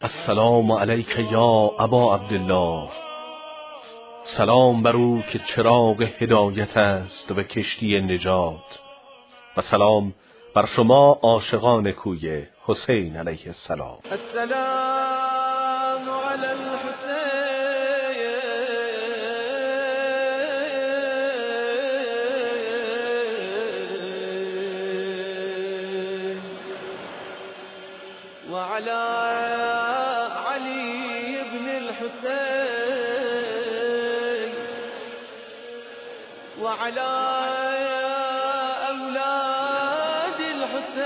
السلام علیک یا ابا عبدالله. سلام بر او که چراغ هدایت است و کشتی نجات. و سلام بر شما عاشقان کوی حسین علیه السلام. السلام علی الحسین. وعلى علي وعلى أولاد الحسين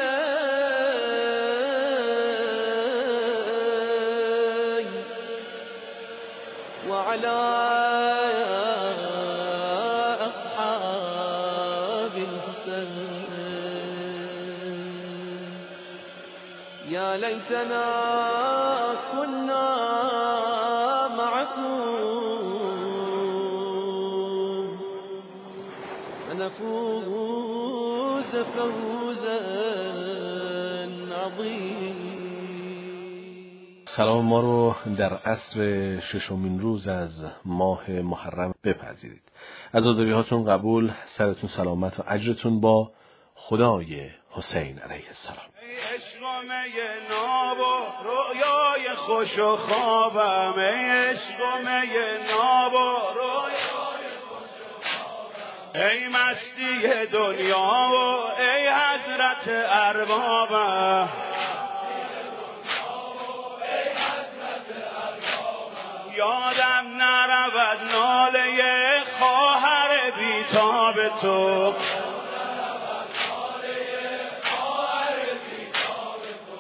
وعلى أصحاب الحسين. يا ليتنا سلام ما رو در عصر ششمین روز از ماه محرم بپذیرید. از هاتون قبول سرتون سلامت و اجرتون با خدای حسین علیه السلام. ای ناب و رویای خوش و خوابم. ای ناب و رویای خوش خوابم. ای مستی دنیا و ای حضرت اربابم. یادم نرود ناله خواهر بیتاب تو.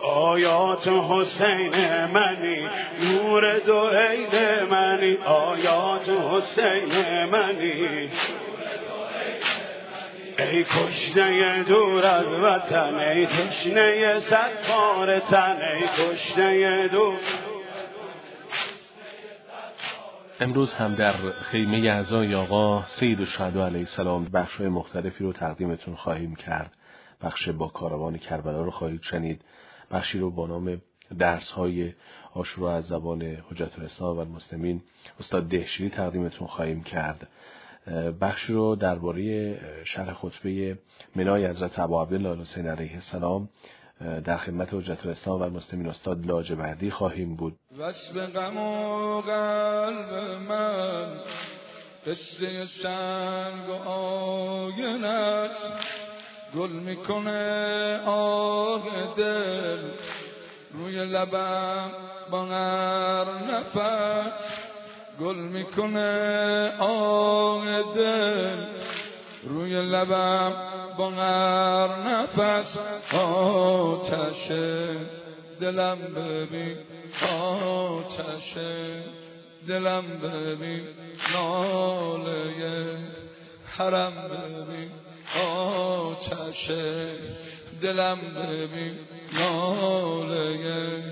آیات حسین منی نور دو عین منی. آیات حسین منی. ای کشته دور از وطن ای تشنه صدفار تن ای کشته دور. امروز هم در خیمه اعضای آقا سید الشهدا علیه السلام بخش مختلفی رو تقدیمتون خواهیم کرد. بخش با کاروان کربلا رو خواهید شنید. بخشی رو با نام درس های آشورا از زبان حجت الاسلام و المسلمین استاد دهشیری تقدیمتون خواهیم کرد. بخشی رو درباره شرح خطبه منای حضرت ابا عبدالله حسین علیه السلام در خدمت حجت الاسلام و المسلمین استاد لاجوردی خواهیم بود. وصف غم و قلب من قصه سنگ و آین است. گل می‌کنه آه دل. روی لبم با هر نفس. گل می‌کنه آه دل. روی لبم با هر نفس آتش دلم ببین آتش دلم ببین ناله حرم ببین آتش دلم ببین ناله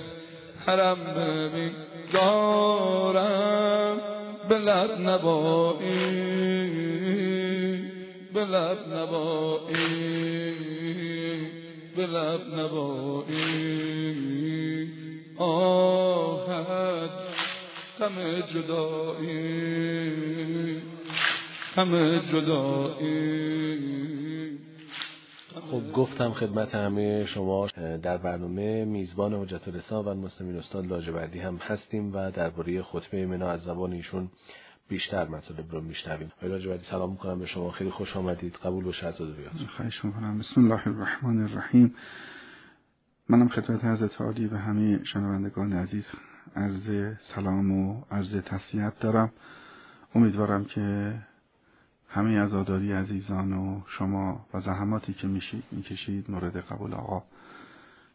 حرم ببین. دارم به لب نبایی. به لب نبایی به لب نبایی آه از غم جدایی همه جدایی. خب گفتم خدمت همه شما. در برنامه میزبان حجت الاسلام و المسلمین استاد لاجوردی هم هستیم و درباره خطبه منا از زبان ایشون بیشتر مطالب رو میشنویم. آقای لاجوردی سلام می‌کنم به شما. خیلی خوش آمدید. قبول باشه از بیاد خواهش می‌کنم. بسم الله الرحمن الرحیم. منم خدمت حضرت عالی و همه شنوندگان عزیز عرض سلام و عرض تسلیت دارم. امیدوارم که همه عزاداری عزیزان و شما و زحماتی که می‌کشید مورد قبول آقا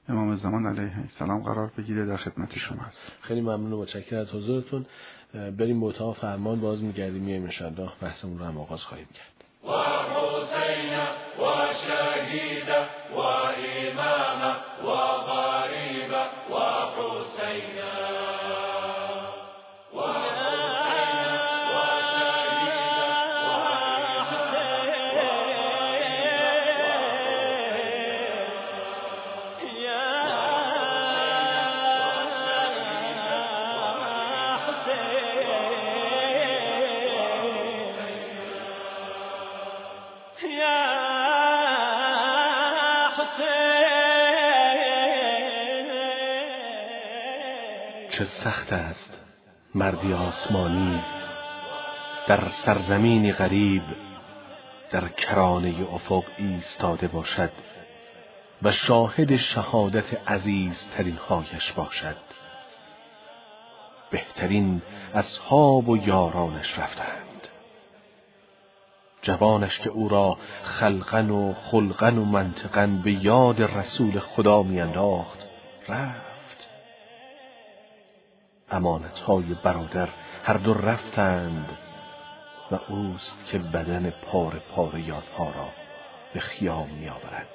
امام زمان علیه السلام قرار بگیره در خدمت شما هست. خیلی ممنون و متشکرم از حضورتون. بریم به اتاق فرمان باز میگردیم میایم انشاءالله بحثمون رو هم آغاز خواهیم کرد. و حسین و شهید و امام و چه سخت است مردی آسمانی در سرزمینی غریب در کرانه افق ایستاده باشد و شاهد شهادت عزیزترین هایش باشد. بهترین اصحاب و یارانش رفتند. جوانش که او را خلقن و خلقن و منطقن به یاد رسول خدا میانداخت رفت. امانتهای برادر هر دو رفتند و اوست که بدن پاره پاره یادها را به خیام میآورد.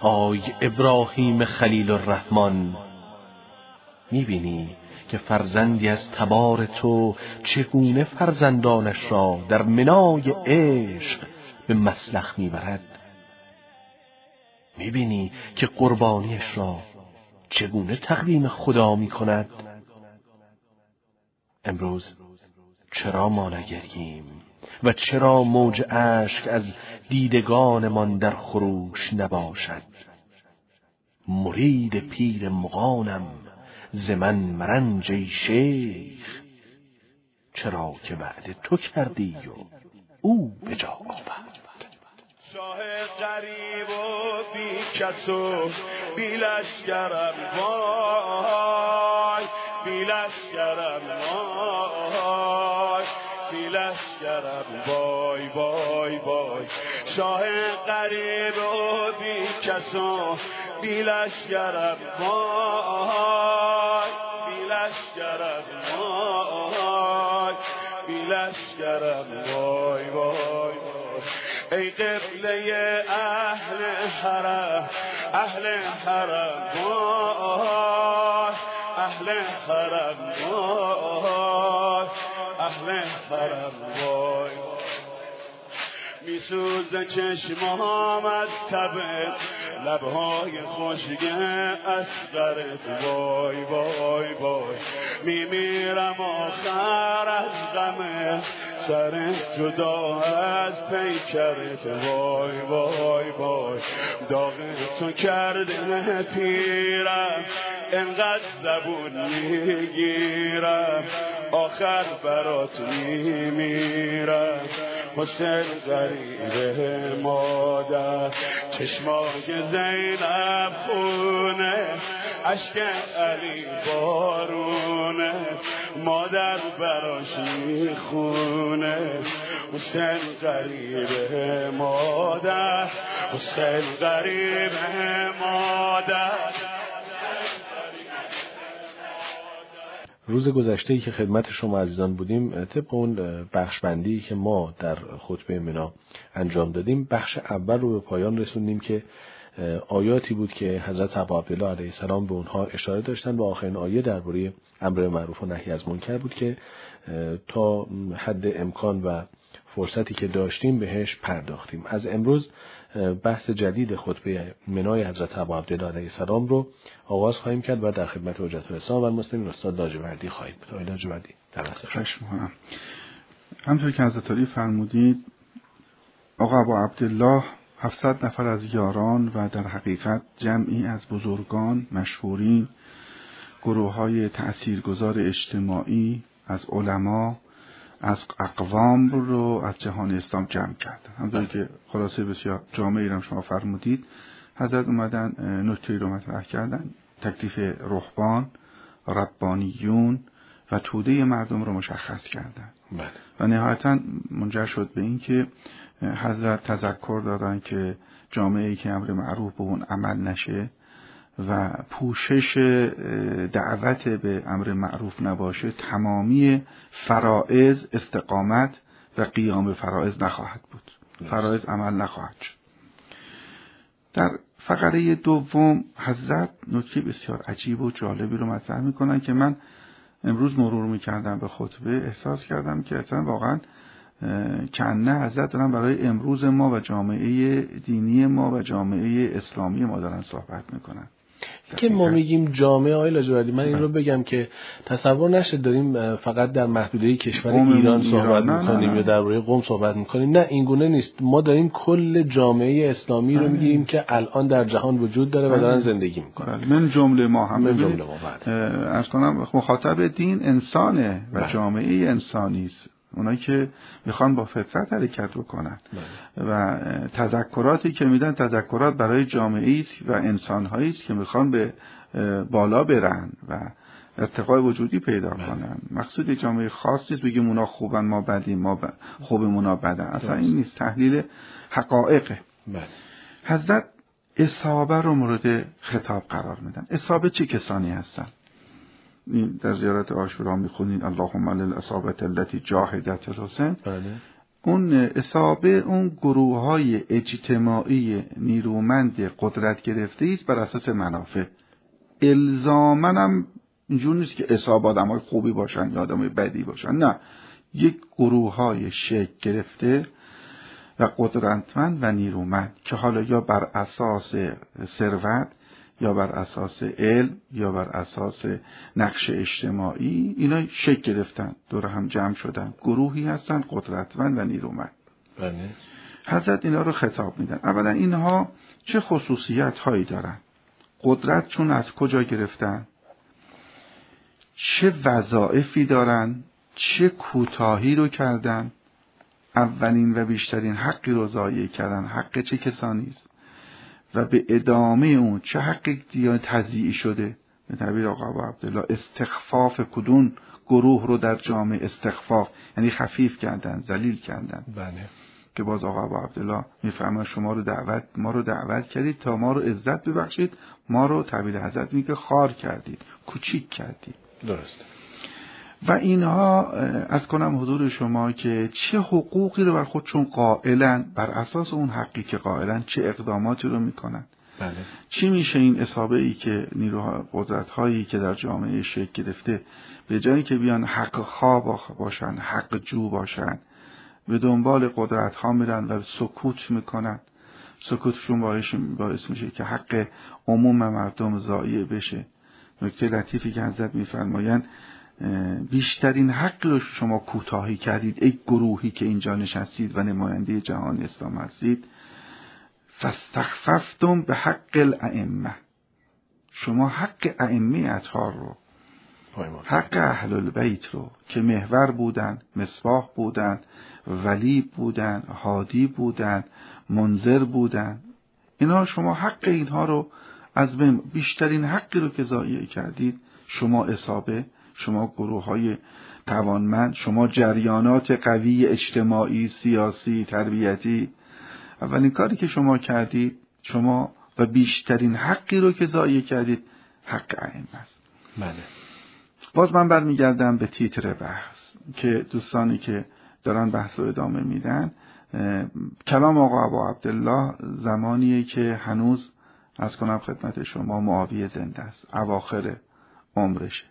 آی ابراهیم خلیل الرحمن می‌بینی که فرزندی از تبار تو چگونه فرزندانش را در منای عشق به مسلخ می‌برد؟ می‌بینی که قربانیش را چگونه تقدیم خدا می‌کند؟ امروز چرا ما نگریم و چرا موج اشک از دیدگانمان در خروش نباشد؟ مرید پیر مغانم ز من مرنج شیخ. چرا که وعده تو کردی و او به جا آورد؟ شاه قریب و بی کس و بی لشکرم وای. بی لشکرم وای. بی لشکرم وای وای وای. شاه قریب و بی کس و بی لشکرم وای. بی لشکرم وای. بی لشکرم وای وای. ای قبله اهل حرم اهل حرم وای اهل حرم وای اهل حرم وای. میسوزه چشمام از تبت لبهای خوشگه اسقرت وای وای وای. میمیرم آخر از غم. سر جدا از پیکرت. وای وای وای. داغ تو کرده پیرم انقدر زبون می‌گیرم. آخر برات میمیرم. حسین غریب مادر. چشمای زینب خونه. عشق علی بارونه. مادر براش می‌خونه. حسین غریب مادر. حسین غریب مادر. روز گذشته ای که خدمت شما عزیزان بودیم طبق اون بخش بندی که ما در خطبه منا انجام دادیم بخش اول رو به پایان رسوندیم که آیاتی بود که حضرت ابا عبدالله علیه السلام به اونها اشاره داشتن و آخرین آیه درباره امر معروف و نهی از منکر بود که تا حد امکان و فرصتی که داشتیم بهش پرداختیم. از امروز بحث جدید خطبه منای حضرت ابا عبدالله علیه السلام رو آغاز خواهیم کرد و در خدمت حجت الاسلام و المسلمین استاد لاجوردی خواهید بود. آقای لاجوردی در همطور که حضرت علی فرمودید آقا ابا عبدالله 700 نفر از یاران و در حقیقت جمعی از بزرگان مشهورین گروه های تأثیرگذار اجتماعی از علما از اقوام رو از جهان اسلام جمع کردن همونطور که خلاصه بسیار جامعه ایران شما فرمودید حضرت اومدن نکته رو مطرح کردن تکلیف رهبان ربانیون و توده مردم رو مشخص کردن بله. و نهایتا منجر شد به اینکه حضرت تذکر دادن که جامعه ای که امر معروف به اون عمل نشه و پوشش دعوت به امر معروف نباشه تمامی فرائض استقامت و قیام فرائض نخواهد بود. فرائض عمل نخواهد شد. در فقره دوم حضرت نکته بسیار عجیب و جالبی رو مطرح می‌کنن که من امروز مرور می‌کردم به خطبه احساس کردم که اصلا واقعا کنه حضرت دارن برای امروز ما و جامعه دینی ما و جامعه اسلامی ما دارن صحبت می‌کنن که ما میگیم جامعه آقای لاجوردی من این رو بگم که تصور نشه داریم فقط در محدوده کشور ایران. صحبت می‌کنیم. یا درباره قوم صحبت می‌کنیم نه این گونه نیست ما داریم کل جامعه اسلامی رو میگیم که الان در جهان وجود داره و دارن زندگی می‌کنن بله. من جمله ما هم من جمله ما، بله. ارز کنم مخاطب دین انسانه و بله. جامعه انسانی است اونایی که می‌خوان با فطرت حرکت بکنن. بله. و تذکراتی که میدن تذکرات برای جامعه است و انسانهایی است که می‌خوان به بالا برن و ارتقای وجودی پیدا بله. کنن. مقصود جامعه خاص نیست بگیم اونا خوبن ما بدیم ما ب... خوبیم اونا بدن. اصلا این نیست. تحلیل حقایقه. بله. حضرت اصابه رو مورد خطاب قرار میدن. اصابه چه کسانی هستن؟ در زیارت آشورا می‌خونین اللهم للاصابت التي جاهدت الحسین. بله. اون اصابه اون گروه های اجتماعی نیرومند قدرت گرفته است بر اساس منافع. الزامن هم اینجور نیست که اصاب آدم های خوبی باشن یا آدم های بدی باشن. نه. یک گروه های شکل گرفته و قدرتمند و نیرومند که حالا یا بر اساس ثروت یا بر اساس علم یا بر اساس نقش اجتماعی اینا شکل گرفتن دور هم جمع شدن. گروهی هستن قدرتمند و نیرومند. بله. حضرت اینا رو خطاب میدن. اولا اینها چه خصوصیت هایی دارن؟ قدرت چون از کجا گرفتن؟ چه وظایفی دارن؟ چه کوتاهی رو کردن؟ اولین و بیشترین حقی رو ضایع کردن. حق چه کسانی است؟ و به ادامه اون چه حق دیگه تضییع شده؟ به تعبیر آقا ابو عبدالله استخفاف کدون گروه رو در جامعه استخفاف؟ یعنی خفیف کردن ذلیل کردن. بله. که باز آقا ابو عبدالله می‌فهمن شما رو دعوت ما رو دعوت کردید تا ما رو عزت ببخشید. ما رو تعبیر حضرت میگه خار کردید کوچیک کردید. درسته. و اینها از کنم حضور شما که چه حقوقی رو بر خودشون قائلن بر اساس اون حقی که قائلن چه اقداماتی رو می‌کنن. بله. چی میشه این اصابه ای که نیروها قدرت هایی که در جامعه شکل گرفته به جایی که بیان حق خواه باشن حق جو باشن به دنبال قدرت ها میرن و سکوت می‌کنن. سکوتشون باعث, باعث میشه که حق عموم مردم ضایع بشه. نکته لطیفی که حضرت میفرمایند بیشترین حق رو شما کوتاهی کردید ای گروهی که اینجا نشستید و نماینده جهان اسلام هستید فاستخففتم به حق الائمه. شما حق ائمه اطهار رو حق اهل البیت رو که محور بودن مصباح بودن ولی بودن هادی بودن منذر بودن اینا شما حق اینها رو از بین بیشترین حقی رو که ضایع کردید شما اصابه شما گروه های توانمند شما جریانات قوی اجتماعی سیاسی تربیتی اولین کاری که شما کردید شما و بیشترین حقی رو که ضایع کردید حق ائمه است. بله. باز من برمیگردم به تیتر بحث که دوستانی که دارن بحث رو ادامه میدن کلام آقا ابا عبدالله زمانیه که هنوز از کنم خدمت شما معاویه زنده است. اواخر عمرشه.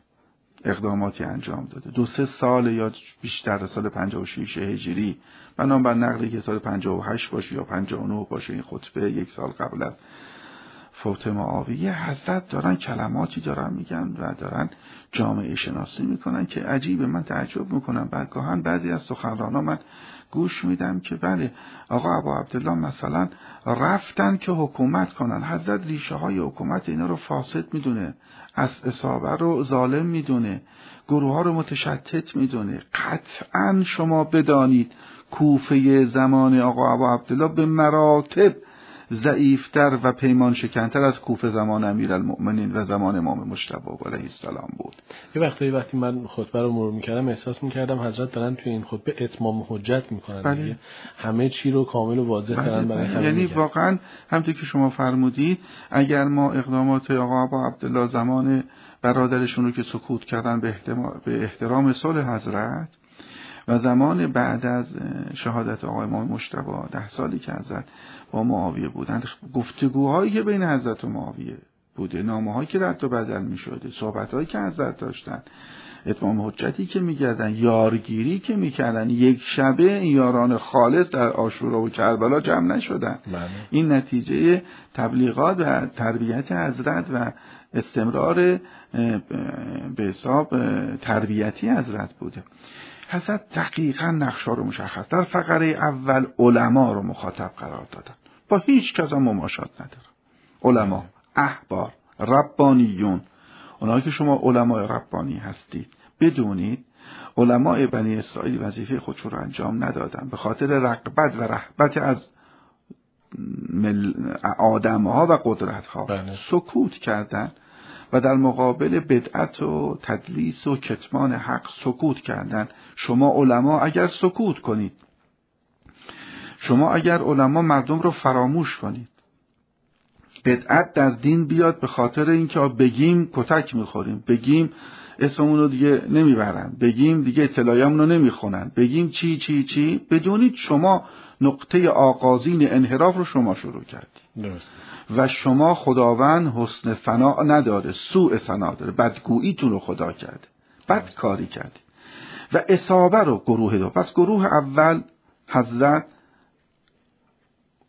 اقداماتی انجام داده. دو سه سال یا بیشتر سال 56 هجری. بنابر بر نقلی که سال 58 باشه یا 59 باشه این خطبه یک سال قبل از فوت معاویه حضرت دارن کلماتی دارن میگن و دارن جامعه شناسی می‌کنن که عجیبه من تعجب می‌کنم. بعدگاهن بعضی از سخنرانا من گوش میدم که بله آقا ابا عبدالله مثلا رفتن که حکومت کنن. حضرت ریشه های حکومت اینا رو فاسد می‌دونه از اصابه رو ظالم می‌دونه گروه ها رو متشتت می‌دونه. قطعا شما بدانید کوفه زمان آقا ابا عبدالله به مراتب ضعیفتر و پیمان شکنتر از کوفه زمان امیرالمؤمنین و زمان امام مجتبی علیه السلام بود یه وقتی وقتی من خطبه رو مرور می‌کردم احساس می‌کردم حضرت دارن توی این خطبه اتمام حجت می‌کنن بله. دیگه. همه چی رو کامل و واضح دارن برای همه یعنی. واقعا همطور که شما فرمودید اگر ما اقدامات آقا ابا عبدالله زمان برادرشون رو که سکوت کردن به احترام, به احترام صلح حضرت و زمان بعد از شهادت آقای امام مجتبی ده سالی که حضرت با معاویه بودن گفتگوهایی که بین حضرت و معاویه بوده نامه هایی که رد و بدل می شده صحبت هایی که حضرت داشتن اتمام حجتی که می‌کردن یارگیری که می‌کردن یک شبه این یاران خالص در آشورا و کربلا جمع نشدن بله. این نتیجه تبلیغات و تربیت حضرت و استمرار به حساب تربیتی حضرت بوده حضرت دقیقا نقشا رو مشخص. در فقره اول علما رو مخاطب قرار دادن. با هیچ کس هم مماشات ندارن. علما احبار ربانیون. اونایی که شما علمای ربانی هستید. بدونید علمای بنی اسرائیل وظیفه خودشو رو انجام ندادن. به خاطر رقبت و رهبت از مل... آدمها و قدرتها بله. سکوت کردن. و در مقابل بدعت و تدلیس و کتمان حق سکوت کردن. شما علما اگر سکوت کنید شما اگر علما مردم رو فراموش کنید بدعت در دین بیاد به خاطر اینکه بگیم کتک می‌خوریم. بگیم اسممون رو دیگه نمی‌برن. بگیم دیگه اطلاعیمون رو نمی‌خونن. بگیم چی چی چی؟ بدونید شما نقطه آغازین انحراف رو شما شروع کردید درست. و شما خداوند حسن فنا نداره سوء فنا داره. بدگوییتون رو خدا کرده بد کاری کرده و اصابه رو گروه دو. پس گروه اول حضرت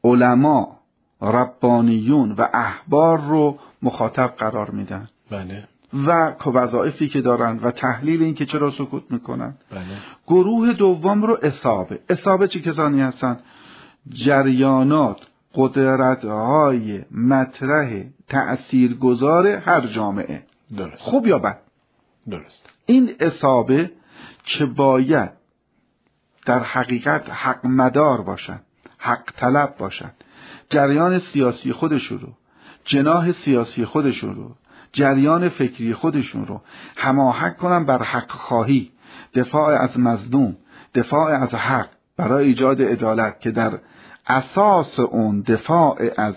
علما ربانیون و احبار رو مخاطب قرار میدن. بله. و وظایفی که دارن و تحلیل این که چرا سکوت می‌کنن. بله. گروه دوم رو اصابه. اصابه چه کسانی هستن؟ جریانات قدرتهای مطرح تأثیرگذار هر جامعه. درست. خوب یا بد؟ درست. این اصابه که باید در حقیقت حق مدار باشند حق طلب باشند جریان سیاسی خودشون رو جناح سیاسی خودشون رو جریان فکری خودشون رو هماهنگ کنن بر حق خواهی دفاع از مظلوم دفاع از حق برای ایجاد عدالت که در اساس اون دفاع از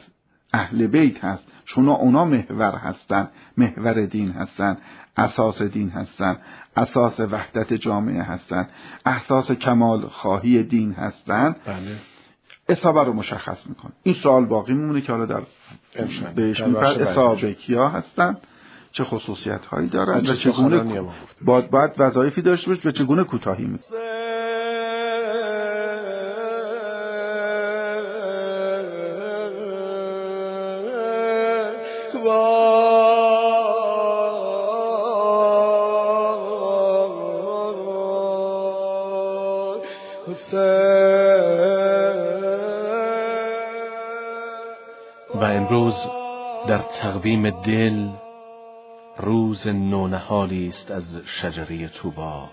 اهل بیت هست. چون اونا محور هستن محور دین هستن اساس دین هستن اساس وحدت جامعه هستن اساس کمال خواهی دین هستن. بله. اصابه رو مشخص می‌کنه این سوال باقی میمونه که حالا در. بهش در میپر بخش بعدی اصابه کیا هستن چه خصوصیت هایی دارن و چه چگونه. باید, باید وظایفی داشته باشه و چگونه کوتاهی می تقویم دل روز نونهالی است از شجره توبا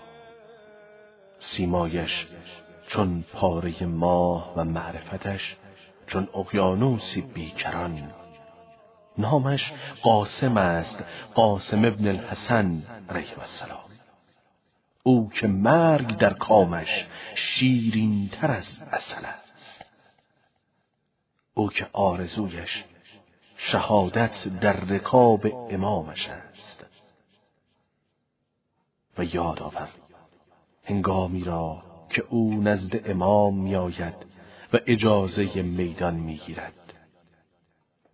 سیمایش چون پاره ماه و معرفتش چون اقیانوسی بیکران. نامش قاسم است قاسم ابن الحسن علیه السلام. او که مرگ در کامش شیرین تر از اصل است. او که آرزویش شهادت در رکاب امامش است. و یاد آور هنگامی را که او نزد امام میآید و اجازه میدان می‌گیرد.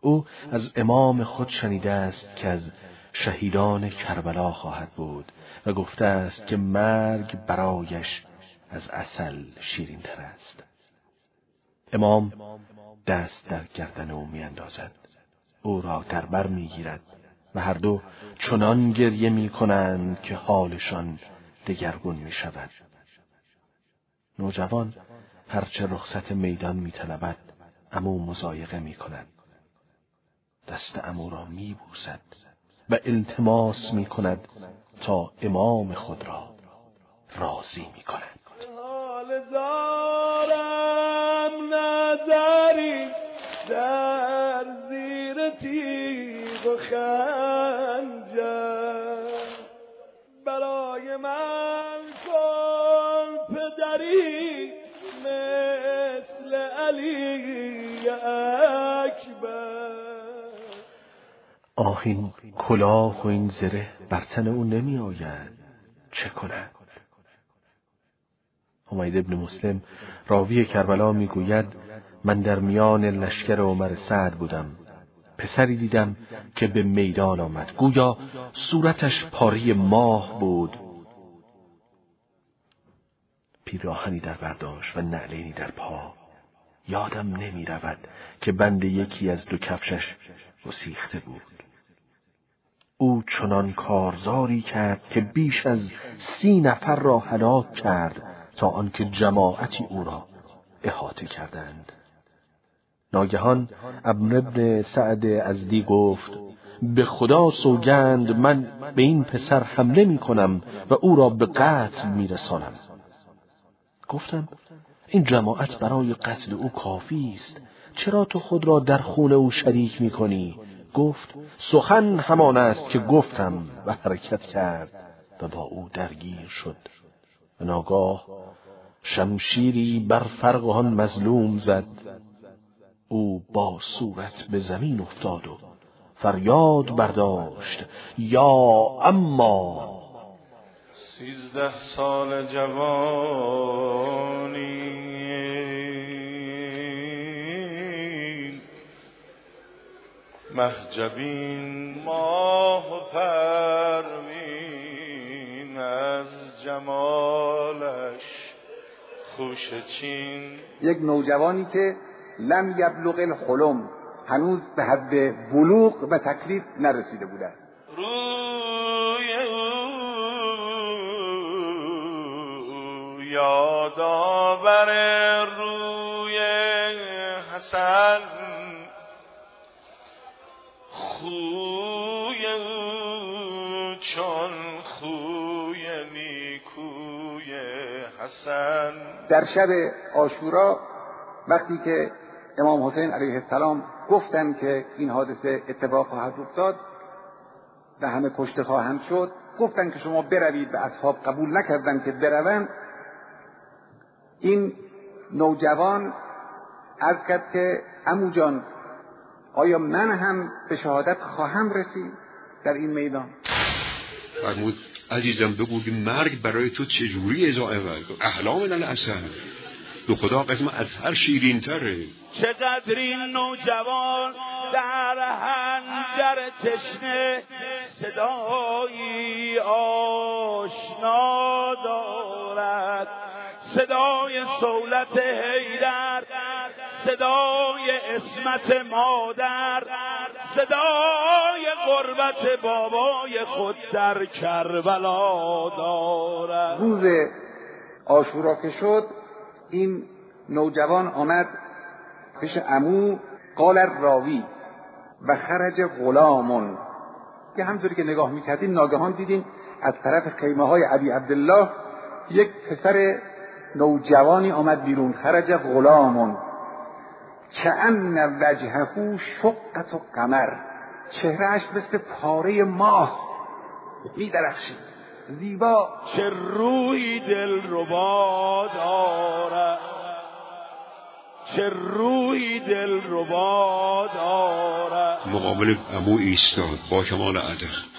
او از امام خود شنیده است که از شهیدان کربلا خواهد بود و گفته است که مرگ برایش از اصل شیرین تر است. امام دست در گردن او میاندازد. او را در بر می‌گیرد و هر دو چنان گریه می کنند که حالشان دگرگون می شود. نوجوان هرچه رخصت میدان می طلبد امو مزایقه می کند. دست امو را می بوسد و التماس می کند تا امام خود را راضی می کند. دارم نظری در تیغ و خنجر. برای من کن پدری مثل علی اکبر. آه این کلاه و این زره بر تن او نمی آید. چه کند؟ حمید ابن مسلم راوی کربلا می‌گوید من در میان لشکر عمر سعد بودم. پسری دیدم که به میدان آمد. گویا صورتش پاری ماه بود. پیراهنی در برداشت و نعلینی در پا. یادم نمی رود که بند یکی از دو کفشش گسیخته بود. او چنان کارزاری کرد که بیش از سی نفر را هلاک کرد تا آنکه جماعتی او را احاطه کردند. ناگهان ابن ابن سعد ازدی گفت به خدا سوگند من به این پسر حمله می کنم و او را به قتل می رسانم. گفتم این جماعت برای قتل او کافی است چرا تو خود را در خون او شریک می کنی؟ گفت سخن همان است که گفتم و حرکت کرد و با او درگیر شد و ناگاه شمشیری بر فرق مظلوم زد او با صورت به زمین افتاد و فریاد برداشت یا اما سیزده سال جوانی. محجبین ماه پروین از جمالش خوش چین. یک نوجوانی که لم یبلغ الحلم. هنوز به حد بلوغ و تکلیف نرسیده بوده روی یادآور روی حسن. خوی چون خوی نیکوی حسن. در شب آشورا وقتی که امام حسین علیه السلام گفتن که این حادثه اتفاق خواهد افتاد و همه کشته خواهند شد. گفتن که شما بروید و اصحاب قبول نکردن که بروند. این نوجوان از کرد که امو جان آیا من هم به شهادت خواهم رسید در این میدان؟ فرمود عزیزم بگو مرگ برای تو چجوری ازای احلام اصلا به خدا قسم از هر شیرین تره چقدر این نوجوان در هنجر تشنه صدایی آشنا دارد. صدای سولت حیدر صدای اسمت مادر صدای قربت بابای خود در کربلا دارد. روز آشورا که شد این نوجوان آمد پیش امو قال راوی و خرج غلامون. که همطوری که نگاه می‌کردیم ناگهان دیدیم از طرف خیمه های عبی عبدالله یک پسر نوجوانی آمد بیرون خرج غلامون. ان وجهه شقت و قمر چهرهش مثل پاره ماه. میدرخشید. زیبا. چه روی دل ربا دارد چه روی دل ربا دارد مقابل امو ایستاد با کمال ادب.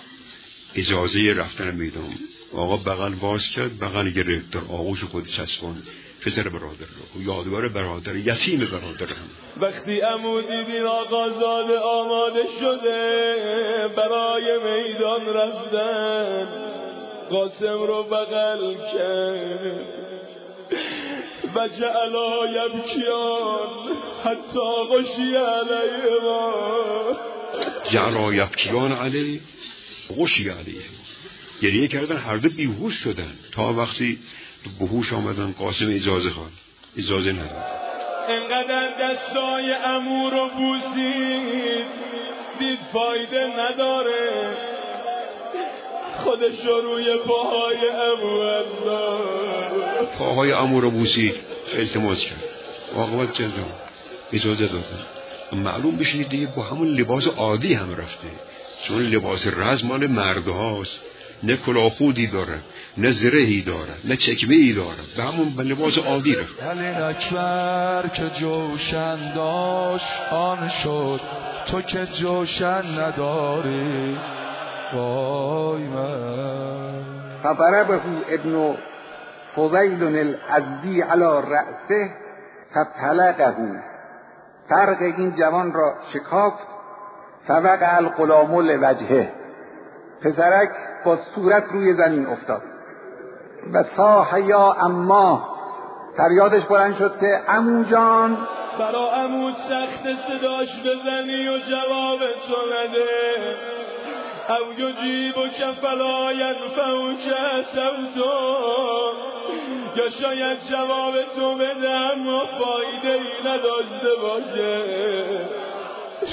اجازه رفتن میدان. آقا بغل باز کرد بغل گرفت در آغوش خود چسبان. پسر برادر رو. یادگار برادر یتیم برادر هم. وقتی امو دیدین آقازاده آماده شده برای میدان رفتن. قاسم رو بغل کرد و جعلا یبکیان حتی غشی علیه ما. جعلا یبکیان علیه غشی علیه گریه کردن هر دو بیهوش شدن. تا وقتی به هوش آمدن قاسم اجازه خواد اجازه نداد. انقدر دستای امور رو بوسید دید فایده نداره. خودش رو روی پاهای امو پاهای امو رو بوسید التماس کرد. واقعا چه اجازه دادن معلوم بشه دیگه با همون لباس عادی هم رفته. چون لباس رز مال مردهاست نه کلاخودی داره نه زرهی داره نه چکمه ای داره. به همون به لباس عادی رفت علی اکبر که جوشن داشت آن شد. تو که جوشن نداری. وای من. فضربه ابن فضیل الازدی علی رأسه فطلقه. فرق این جوان را شکافت فوقع الغلام لوجهه. پسرک با صورت روی زمین افتاد. و صاح یا اما فریادش بلند شد که امو جان. برا عمود سخت صداش بزنی و جواب تو نده. او یجیب و کفلا ینفعو که سوتو یا شاید جواب تو بده اما فایده ای نداشته باشه.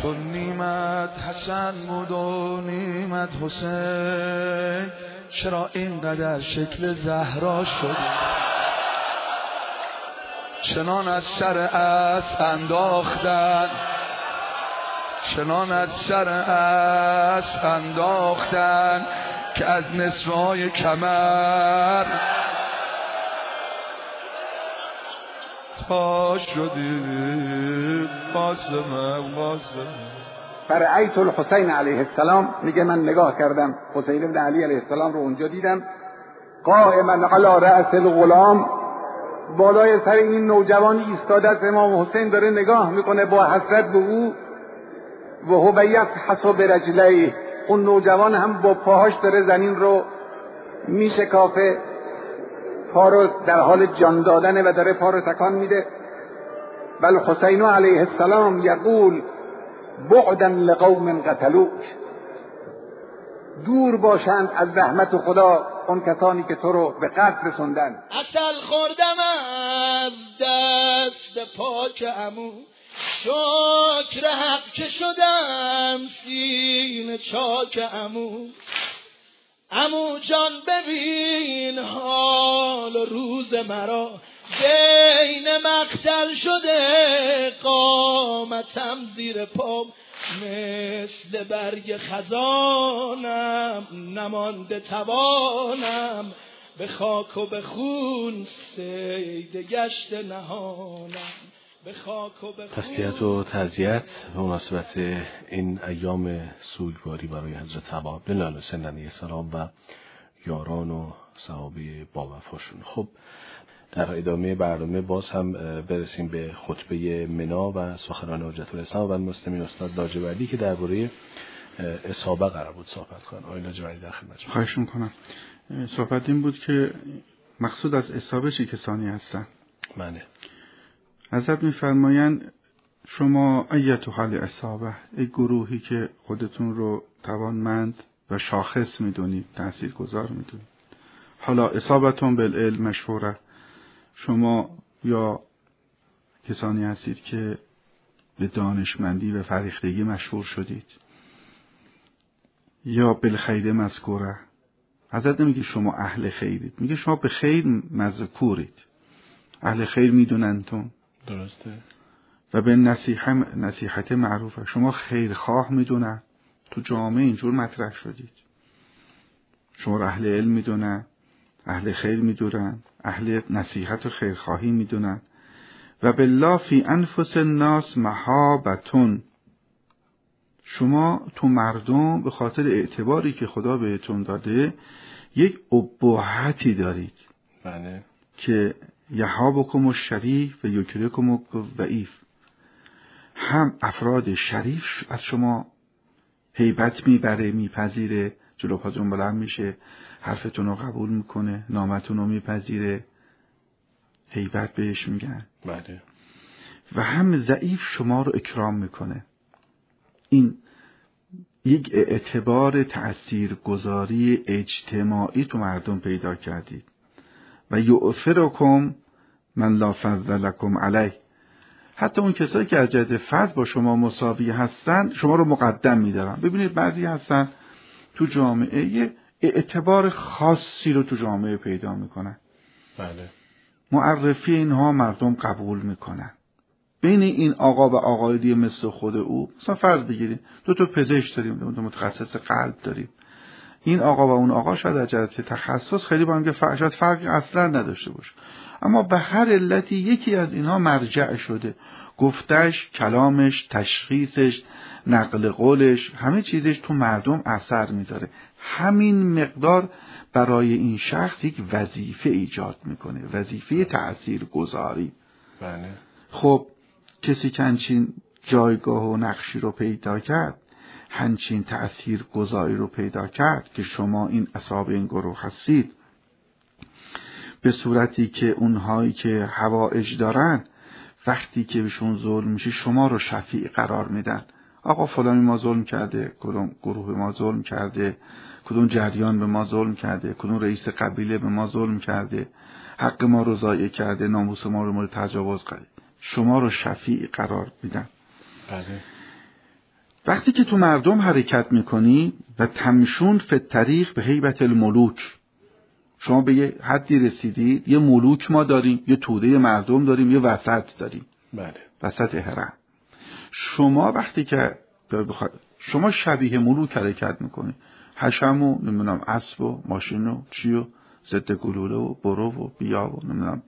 چون نیمت حسن بود و نیمت حسین چرا اینقدر شکل زهرا شد؟ چنان از سر اسب انداختن. چنان از سر اسب انداختن که از نصرهای کمر. تا شدی قاسم قاسم فرعیت الحسین علیه السلام میگه من نگاه کردم حسین بن علی علیه السلام رو اونجا دیدم. قائما علی رأس الغلام بالای سر این نوجوان ایستاده از امام حسین داره نگاه می‌کنه با حسرت به او و هو یفحص برجلیه اون نوجوان هم با پاهاش داره زمین رو میشکافه پا رو در حال جان دادنه و داره پا رو تکان میده. بل حسین علیه السلام یقول بعدا لقوم قتلوک. دور باشند از رحمت خدا اون کسانی که تو رو به قتل رسوندن. اصل خوردم از دست پاک امو شکر حق که شدم سین چاک امو. امو جان ببین حال روز مرا. بین مقتل شده قامتم زیر پام. مثل برگ خزانم نمانده توانم. به خاک و به خون سید گشت نهانم. تسلیت و تعذیت به مناسبت این ایام سوگواری برای حضرت تبا بن سنن سلام و یاران و صحابه با وفاشون. خب در ادامه برنامه باز هم برسیم به خطبه منا و سخنان حجت الاسلام و مسلمین استاد لاجوردی که درباره اصابه قرار بود صحبت کنن. آقای لاجوردی در خدمت خواهش می‌کنم. صحبت این بود که مقصود از اصابه چی کسانی هستن؟ بله. حضرت میفرمایند شما ایت حال اصابه ای گروهی که خودتون رو توانمند و شاخص می‌دونید تأثیر گذار می‌دونید. حالا اصابتون بالعلم مشهوره. شما یا کسانی هستید که به دانشمندی و فریختگی مشهور شدید یا بالخیر مذکوره. حضرت نمیگه شما اهل خیرید. میگه شما به خیر مذکورید. اهل خیر میدوننتون درسته. و به نصیحت معروفه. شما خیرخواه می‌دونن تو جامعه اینجور مطرح شدید. شما اهل علم می‌دونن اهل خیر می‌دونن اهل نصیحت و خیرخواهی می‌دونن و بالله فی انفس الناس محابتون. شما تو مردم به خاطر اعتباری که خدا بهتون داده یک ابهتی دارید. بله. که یهابکم و شریف و یکرکم و ضعیف هم افراد شریف از شما هیبت می‌بره میپذیره جلو پاتون بلند میشه حرفتون رو قبول می‌کنه نامتون رو میپذیره. هیبت بهش میگن. بله. و هم ضعیف شما رو اکرام می‌کنه. این یک اعتبار تأثیر گذاری اجتماعی تو مردم پیدا کردید. و یعفرکم من لا فضل لکم علیه. حتی اون کسایی که از جهت فضل با شما مساوی هستن شما رو مقدم میدارن. ببینید بعضی هستن تو جامعه اعتبار خاصی رو تو جامعه پیدا می‌کنن. بله. معرفی اینها مردم قبول می‌کنن. بین این آقا و آقای دیگه مثل خود او مثلا فرض بگیریم دو تا پزشک داریم دو تا متخصص قلب داریم. این آقا و اون آقا شاید از جهت تخصص خیلی با هم که شاید فرقی اصلا نداشته باشه. اما به هر علتی یکی از اینها مرجع شده. گفتش کلامش تشخیصش نقل قولش همه چیزش تو مردم اثر می‌ذاره. همین مقدار برای این شخص یک وظیفه ایجاد می‌کنه. وظیفه تأثیر گذاری بله. خب کسی که همچین جایگاه و نقشی رو پیدا کرد همچین تأثیر گذاری رو پیدا کرد که شما این اصاب این گروه هستید. به صورتی که اونهایی که هوایج دارن وقتی که بهشون ظلم میشه شما رو شفیع قرار میدن. آقا فلانی ما ظلم کرده کدوم گروه ما ظلم کرده کدوم جریان به ما ظلم کرده کدوم رئیس قبیله به ما ظلم کرده حق ما رو ضایع کرده ناموس ما رو مورد تجاوز کرده شما رو شفیع قرار میدن. بله. وقتی که تو مردم حرکت می‌کنی و تمشون فتریق به حیبت الملوک شما به یه حدی رسیدید یه ملوک ما داریم یه توده مردم داریم یه وسط داریم. بله. وسط هرم شما وقتی که بخواد شما شبیه ملوک حرکت می‌کنی. حشم و نمی‌دونم اسب و ماشین و چی و ضد گلوله و برو و بیا و نمی‌دونم.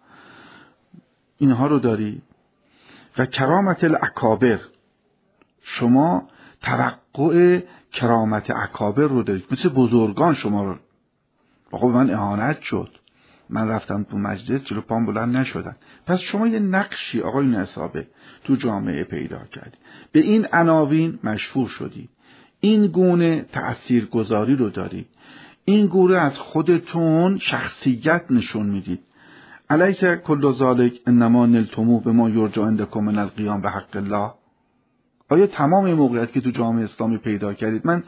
اینها رو داری. و کرامت الاکابر. شما توقع کرامت اکابر رو دارید. مثل بزرگان شما رو. آقا من اهانت شد. من رفتم تو مجلس جلو پام بلند نشدن. پس شما یه نقشی آقای نصابه تو جامعه پیدا کردی. به این عناوین مشهور شدی. این گونه تأثیر گذاری رو داری. این گونه از خودتون شخصیت نشون می‌دید. علیک کل ذالک انما نلتمو به ما یرجا عندکم من القیام به حق الله. آیا تمام این موقعیت که تو جامعه اسلامی پیدا کردید من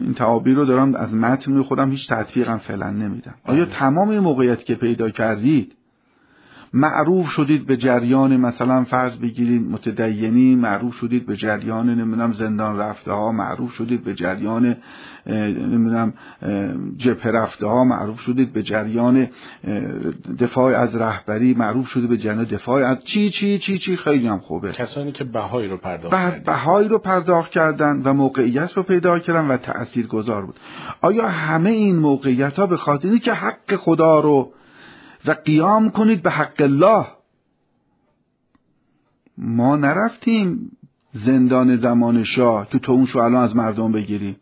این تعابیر رو دارم از متن خودم هیچ تطبیقم فعلا نمیدم. آیا تمام این موقعیت که پیدا کردید معروف شدید به جریان مثلا فرض بگیرید متدینی معروف شدید به جریان نمی‌دونم زندان رفته ها معروف شدید به جریان نمی‌دونم جبهه رفته ها معروف شدید به جریان دفاع از رهبری معروف شدید به جریان دفاع از چی چی چی چی خیلی هم خوبه. کسانی که بهایی رو پرداخت بعد بهایی رو پرداخت کردن و موقعیت رو پیدا کردن و تأثیر گذار بود. آیا همه این موقعیت ها به خاطر که حق خدا رو و قیام کنید به حق الله. ما نرفتیم زندان زمان شاه که تو اون شو الان از مردم بگیریم.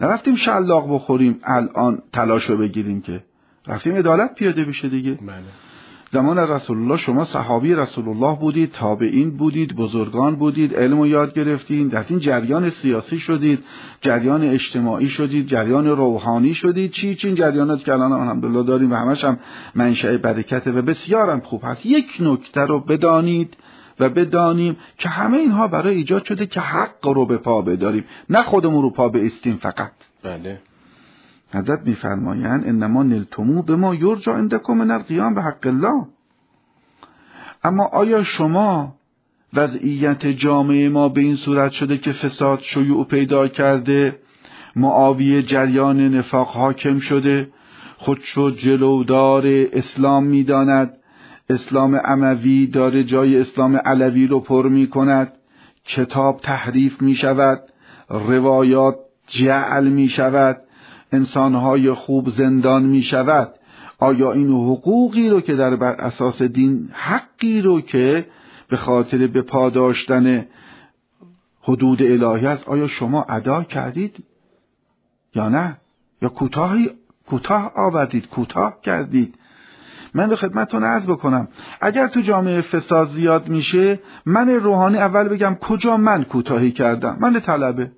نرفتیم شلاق بخوریم الان تلاش رو بگیریم که. رفتیم عدالت پیاده بشه دیگه. بله. زمان رسول الله شما صحابی رسول الله بودید تابعین بودید بزرگان بودید علم رو یاد گرفتید در این جریان سیاسی شدید جریان اجتماعی شدید جریان روحانی شدید. چی؟ چی این جریانات که الان الحمدلله داریم و همش هم منشأ برکته و بسیار هم خوب هست. یک نکته رو بدانید و بدانیم که همه اینها برای ایجاد شده که حق رو به پا بداریم. نه خودمون رو پا استیم فقط. بله. حضرت میفرمایند انما نلتمو به ما یرجا عندکم من القیام به حق الله. اما آیا شما وضعیت جامعه ما به این صورت شده که فساد شیوع پیدا کرده معاویه جریان نفاق حاکم شده خودشو جلودار اسلام می‌داند اسلام اموی داره جای اسلام علوی رو پر می کند کتاب تحریف می شود روایات جعل می شود انسانهای خوب زندان می شود آیا این حقوقی رو که در بر اساس دین حقی رو که به خاطر به پاداشتن حدود الهی است آیا شما ادا کردید؟ یا نه؟ یا کوتاهی کوتاه آوردید کوتاه کردید؟ من به خدمتتون عرض بکنم. اگر تو جامعه فساد زیاد میشه من روحانی اول بگم کجا من کوتاهی کردم؟ من طلبه.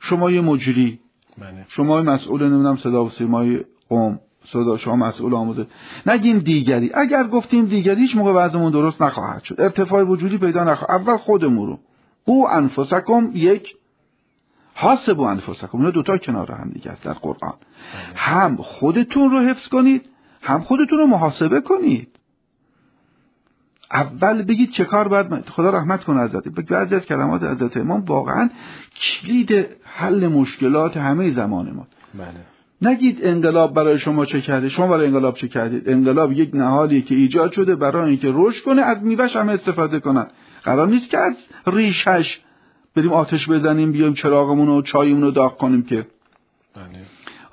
شما یه مجری. بله. شما مسئول نمی‌دونم صدا و سیمای قوم صدا شما مسئول آموزه. نگیم دیگری. اگر گفتیم دیگری هیچ موقع وضعمون درست نخواهد شد. ارتفاع وجودی پیدا نخواهد. اول خودمون رو. او انفسکم یک حاسب انفسکم. اینا دوتا کنار هم دیگه است در قرآن. هم خودتون رو حفظ کنید هم خودتون رو محاسبه کنید. اول بگید چه کار باید. خدا رحمت کنه حضرت. بعضی از کلمات حضرت امام واقعا کلید حل مشکلات همه زمان ما. بله. نگید انقلاب برای شما چه کرده؟ شما برای انقلاب چه کردید؟ انقلاب یک نهالی که ایجاد شده برای اینکه رشد کنه از میوهش همه استفاده کنن. قرار نیست که از ریشش بریم آتش بزنیم بیایم چراغمون و چایمون رو داغ کنیم که بله.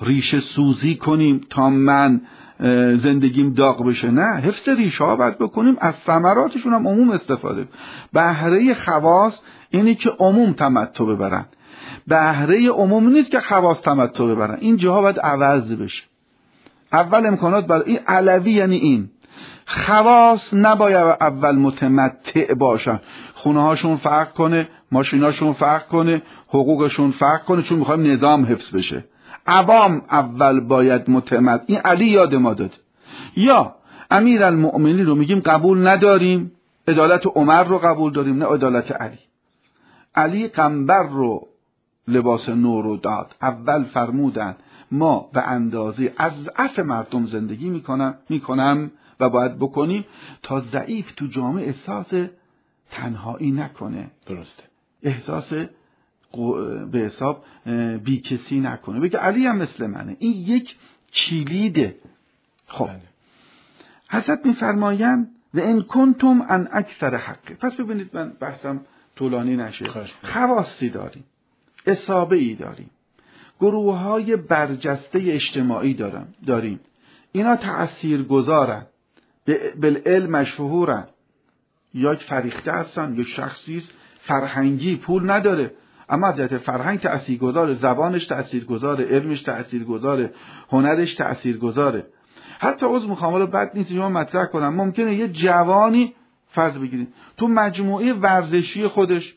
ریشه سوزی کنیم تا من زندگیم داغ بشه. نه حفظ ریشه ها باید بکنیم از ثمراتشون هم عموم استفاده بهره خواص اینی که عموم تمتع ببرن. بهره عموم نیست که خواص تمتع ببرن. این جاها باید عوض بشه. اول امکانات برای این علوی یعنی این. خواص نباید اول متمتع باشن. خونه هاشون فرق کنه ماشیناشون فرق کنه حقوقشون فرق کنه چون می‌خوایم نظام حفظ بشه. عوام اول باید متمت این علی یاد ما داد. یا امیر المؤمنین رو میگیم قبول نداریم عدالت عمر رو قبول داریم نه عدالت علی. علی قنبر رو لباس نور رو داد. اول فرمودن ما به اندازه از عف مردم زندگی می‌کنم می‌کنم و باید بکنیم تا ضعیف تو جامعه احساس تنهایی نکنه. درسته. احساس به حساب بی کسی نکنه. بگه علی هم مثل منه. این یک کلیده. خب. بله. حضرت میفرمایند و ان کنتم ان اکثر حقه پس ببینید من بحثم طولانی نشه. خواصی داریم. اصابه ای داریم. گروه های برجسته اجتماعی دارم داریم. اینا تأثیر گذارن بالعلم مشهورن. یا فریخته هستن یک شخصی فرهنگی پول نداره. اما از جهت فرهنگ تاثیرگذاره زبانش تاثیرگذاره علمش تاثیرگذاره هنرش تاثیرگذاره حتی عضو مخامل بد نیست شما مطرح کنم. ممکنه یه جوانی فرض بگیرید. تو مجموعه ورزشی خودش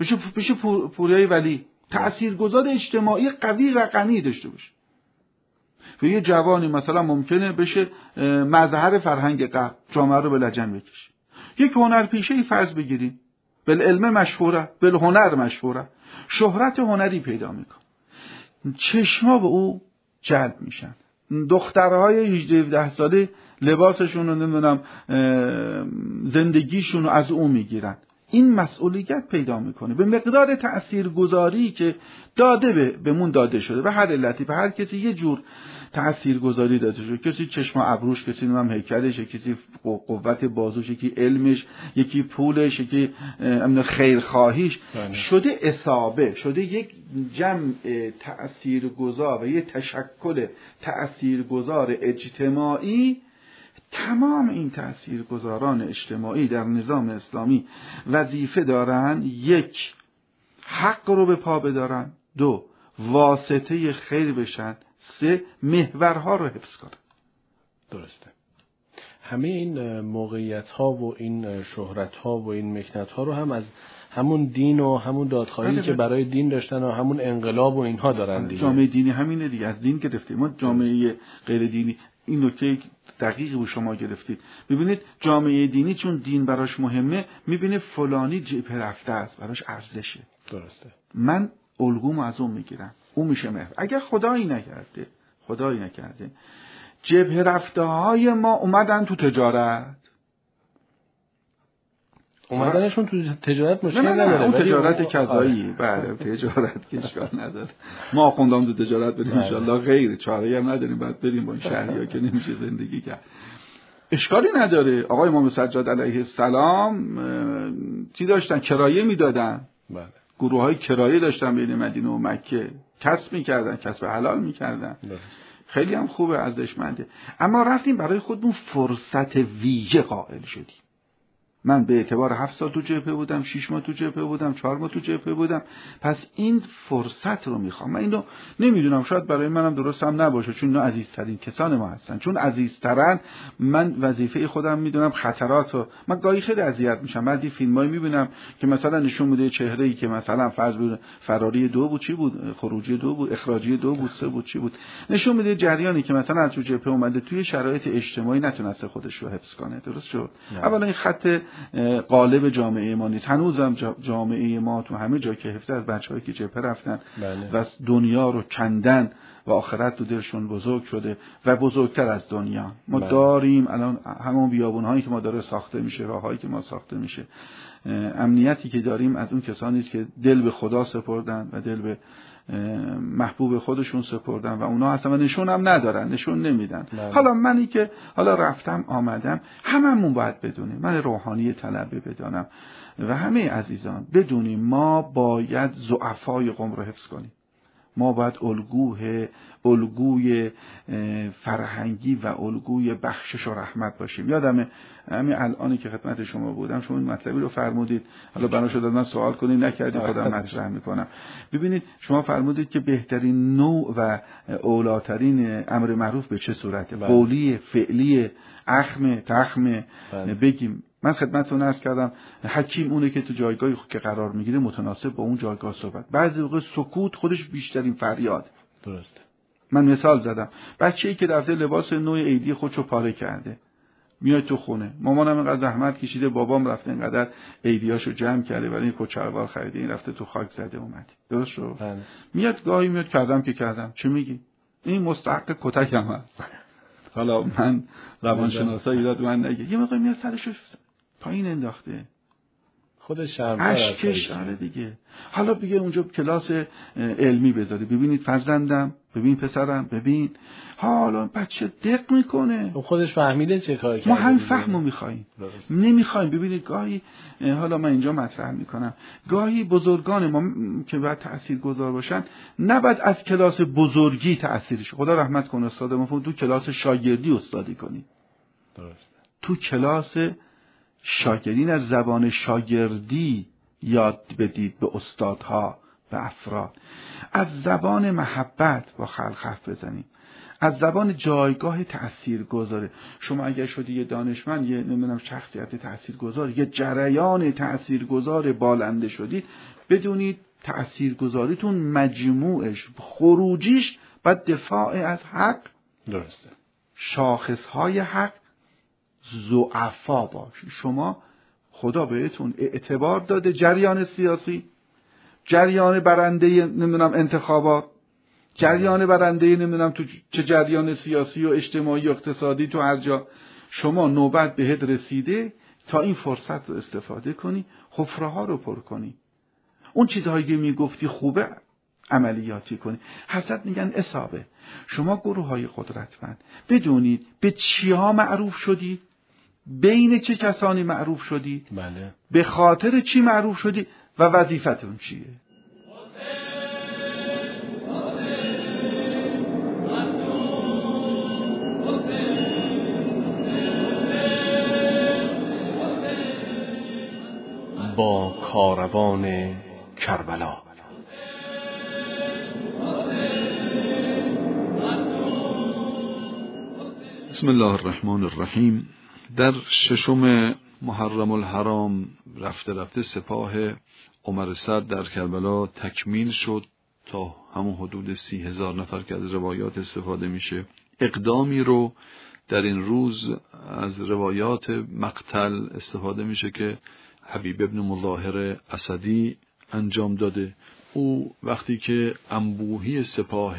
بشه بشه پور- پوریای ولی تاثیرگذار اجتماعی قوی و غنی داشته باشه. و یه جوانی مثلا ممکنه بشه مظهر فرهنگ غرب جامعه رو به لجن بکشه. یک هنرپیشه ای فرض بگیریم بالعلم مشهوره بالهنر مشهوره. شهرت هنری پیدا می‌کنه. چشما به او جلب میشن. دخترهای 18 17 ساله لباسشون رو نمی‌دونم زندگیشون رو از او می‌گیرن. این مسئولیت پیدا می‌کنه. به مقدار تاثیرگذاری که داده به بهمون داده شده. به هر علتی به هر کسی یه جور تاثیرگذاری داده شده. کسی چشم و ابروش کسی نمی‌دونم هیکلش کسی قو- قوت بازوش یکی علمش یکی پولش یکی خیرخواهیش. بله. شده اصابه شده یک جمع تاثیرگذار و یک تشکل تاثیرگذار اجتماعی تمام این تاثیرگذاران اجتماعی در نظام اسلامی وظیفه دارن یک حق رو به پا بدارن دو واسطه خیر بشن سه محورها رو حفظ کنن. درسته. همه این موقعیت ها و این شهرت ها و این مکنت ها رو هم از همون دین و همون دادخواهی بله، که بله. برای دین داشتن و همون انقلاب و اینها دارن دیگه. جامعه دینی همینه دیگه از دین گرفتیم. ما جامعه غیر دینی این نکته دقیقی رو شما گرفتید. ببینید جامعه دینی چون دین براش مهمه می‌بینه فلانی جبهه رفته است براش ارزشه. درسته. من الگوم از اون می‌گیرم. اون میشه محور اگر خدایی نکرده خدایی نکرده جبهه رفته های ما اومدن تو تجارت. اومدنشون تو تجارت نه مشکل نه نه اون ولی تجارت اون- کذایی. بله تجارت که اشکال نداره. ما آخوندام تو تجارت بریم بله. انشالله غیر. چاره هم نداریم باید بریم با این شهری که نمیشه زندگی کرد. اشکالی نداره. آقای امام سجاد علیه السلام چی داشتن؟ کرایه می‌دادن. بله. گروه های کرایه داشتن بین مدینه و مکه. کسب می‌کردن کسب حلال می‌کردن. خیلی هم خوبه ارزشمنده. اما رفتیم برای خودمون فرصت ویژه قائل شدیم. من به اعتبار هفت سال تو جبهه بودم شش ماه تو جبهه بودم چهار ماه تو جبهه بودم. پس این فرصت رو می‌خوام. من اینو نمی‌دونم. شاید برای منم درست هم نباشه چون اینا عزیزترین کسان ما هستن. چون عزیزترن من وظیفه خودم می‌دونم خطرات رو من گاهی خیلی اذیت میشم. بعضی فیلمایی می‌بینم که مثلا نشون میده چهره ای که مثلا فرض بود فراری دو بود چی بود؟ خروجی دو بود اخراجی دو بود سه بود چی بود؟ نشون میده جریانی که مثلا از تو جبهه اومده توی شرایط اجتماعی نتونسته خودش رو حفظ کنه. درست شد؟ اولا این خط قالب جامعه ما نیست هنوزم جا- جامعه ما تو همه جا که حفظ از بچه‌هایی که جبهه رفتن بله. و دنیا رو کندن و آخرت تو دلشون بزرگ شده و بزرگتر از دنیا ما بله. داریم الان همون بیابون هایی که ما داره ساخته میشه راه هایی که ما ساخته میشه امنیتی که داریم از اون کسانی است که دل به خدا سپردن و دل به محبوب خودشون سپردن و اونا اصلا نشون هم ندارن نشون نمیدن. بله. حالا منی که حالا رفتم آمدم هممون باید بدونیم. من روحانی طلبه بدانم. و همه عزیزان بدونیم ما باید زعفای قوم رو حفظ کنیم. ما باید الگوه الگوی فرهنگی و الگوی بخشش و رحمت باشیم. یادمه همین الانی که خدمت شما بودم شما این مطلبی رو فرمودید. حالا بنا شد من سوال کنید نکردید خودم مطرح می‌کنم. ببینید شما فرمودید که بهترین نوع و اولاترین امر معروف به چه صورته؟ قولی فعلی اخم تخم بگیم. من خدمتتون ارز کردم حکیم اونه که تو جایگاهی که قرار می‌گیره متناسب با اون جایگاه صحبت. بعضی وقت سکوت خودش بیشترین فریاد. درسته من مثال زدم. بچه ای که رفته لباس نوع عیدی خودشو پاره کرده میاد تو خونه. مامانم اینقدر زحمت کشیده بابام رفته اینقدر عیدیاشو جمع کرده ولی این کچلوار خریده این رفته تو خاک زده اومده. درست شد؟ بله. میاد گاهی میاد کردم که کردم. چه میگی؟ این مستحق کتکم هست. حالا من روانشناسا ایراد من نگه. یه موقع میاد سرشو پایین انداخته. خودش اشکش آره دیگه. حالا بگه اونجا کلاس علمی بذاری. ببینید فرزندم ببین پسرم ببین. حالا بچه دق می‌کنه. خودش فهمیده چه کار کرده ما هم فهمو میخواییم. نمی‌خوایم ببینید گاهی حالا من اینجا مطرح می‌کنم. گاهی بزرگان ما که باید تأثیر گذار باشن نباید از کلاس بزرگی تأثیرش. خدا رحمت کنه استاد ما تو کلاس شاگردی استادی کنید درست تو کلاس شاگردین از زبان شاگردی یاد بدید به استادها به افراد. از زبان محبت با خلق حرف بزنیم. از زبان جایگاه تأثیر گذاره شما اگر شدی یه دانشمند یه نمی‌دونم شخصیت تأثیر گذار یه جریان تأثیر گذار بالنده شدید بدونید تأثیر گذاریتون مجموعش خروجیش و دفاع از حق. درسته. شاخصهای حق زعفا باش. شما خدا بهتون اعتبار داده جریان سیاسی جریان برنده نمی‌دونم انتخابات جریان برنده نمی‌دونم تو چه جریان سیاسی و اجتماعی و اقتصادی تو هر جا. شما نوبت بهت رسیده تا این فرصت رو استفاده کنی حفره ها رو پر کنی. اون چیزهایی که می‌گفتی خوبه عملیاتی کنی. حضرت میگن اصابه شما گروه های قدرتمند بدونید به چیا معروف شدید؟ بین چه کسانی معروف شدید بله. به خاطر چی معروف شدید و وظیفتون چیه؟ با کاروان کربلا. بسم الله الرحمن الرحیم. در ششم محرم الحرام رفته رفته سپاه عمر سعد در کربلا تکمیل شد تا همون حدود سی هزار نفر که از روایات استفاده میشه اقدامی رو در این روز از روایات مقتل استفاده میشه که حبیب ابن مظاهر اسدی انجام داده. او وقتی که انبوهی سپاه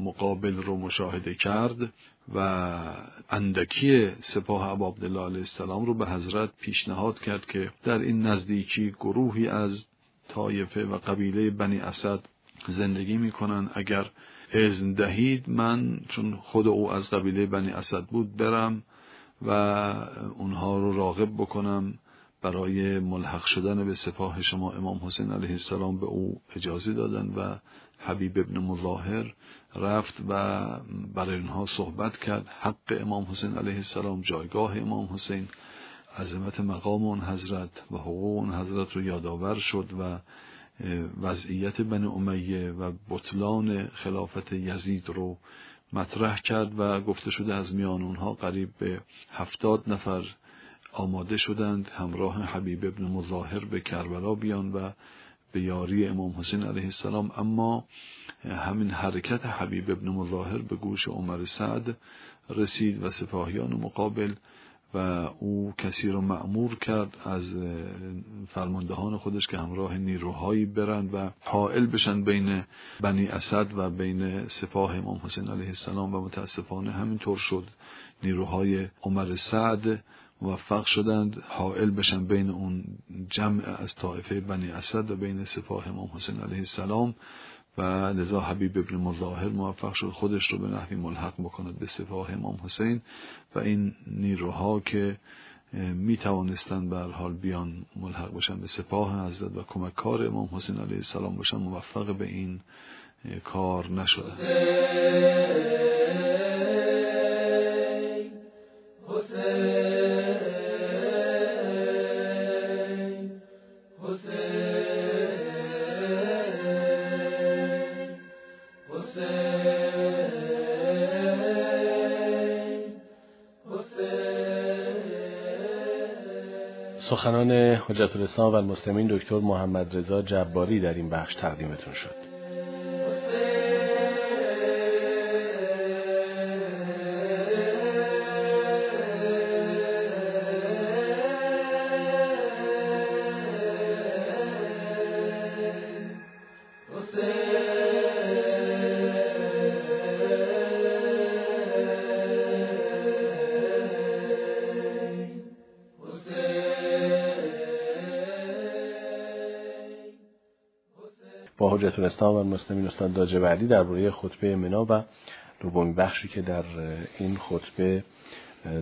مقابل رو مشاهده کرد و اندکی سپاه ابا عبدالله علیه السلام رو به حضرت پیشنهاد کرد که در این نزدیکی گروهی از طایفه و قبیله بنی اسد زندگی می‌کنن. اگر اذن دهید من چون خود او از قبیله بنی اسد بود برم و اونها رو راغب بکنم. برای ملحق شدن به سپاه شما امام حسین علیه السلام به او اجازه دادن و حبیب ابن مظاهر رفت و برای اونها صحبت کرد. حق امام حسین علیه السلام جایگاه امام حسین عظمت مقام اون حضرت و حقوق اون حضرت رو یادآور شد و وضعیت بن امیه و بطلان خلافت یزید رو مطرح کرد و گفته شده از میان اونها قریب به هفتاد نفر آماده شدند همراه حبیب ابن مظاهر به کربلا بیان و به یاری امام حسین علیه السلام. اما همین حرکت حبیب ابن مظاهر به گوش عمر سعد رسید و سپاهیان مقابل و او کسی را معمور کرد از فرماندهان خودش که همراه نیروهایی برند و حائل بشن بین بنی اسد و بین سپاه امام حسین علیه السلام و متاسفانه همینطور شد. نیروهای عمر سعد موفق شدند حائل بشن بین اون جمع از طائفه بنی اسد و بین سپاه امام حسین علیه السلام و لذا حبیب ابن مظاهر موفق شد خودش رو به نحوی ملحق بکند به سپاه امام حسین و این نیروها که می توانستند به حال بیان ملحق بشن به سپاه حضرت و کمککار امام حسین علیه السلام باشن موفق به این کار نشدن سخنان حجت الاسلام و المسلمین دکتر محمد رضا جباری در این بخش تقدیمتون شد. حجت الاسلام و مسلمین استاد داجه بعدی درباره خطبه منا و دومین بخشی که در این خطبه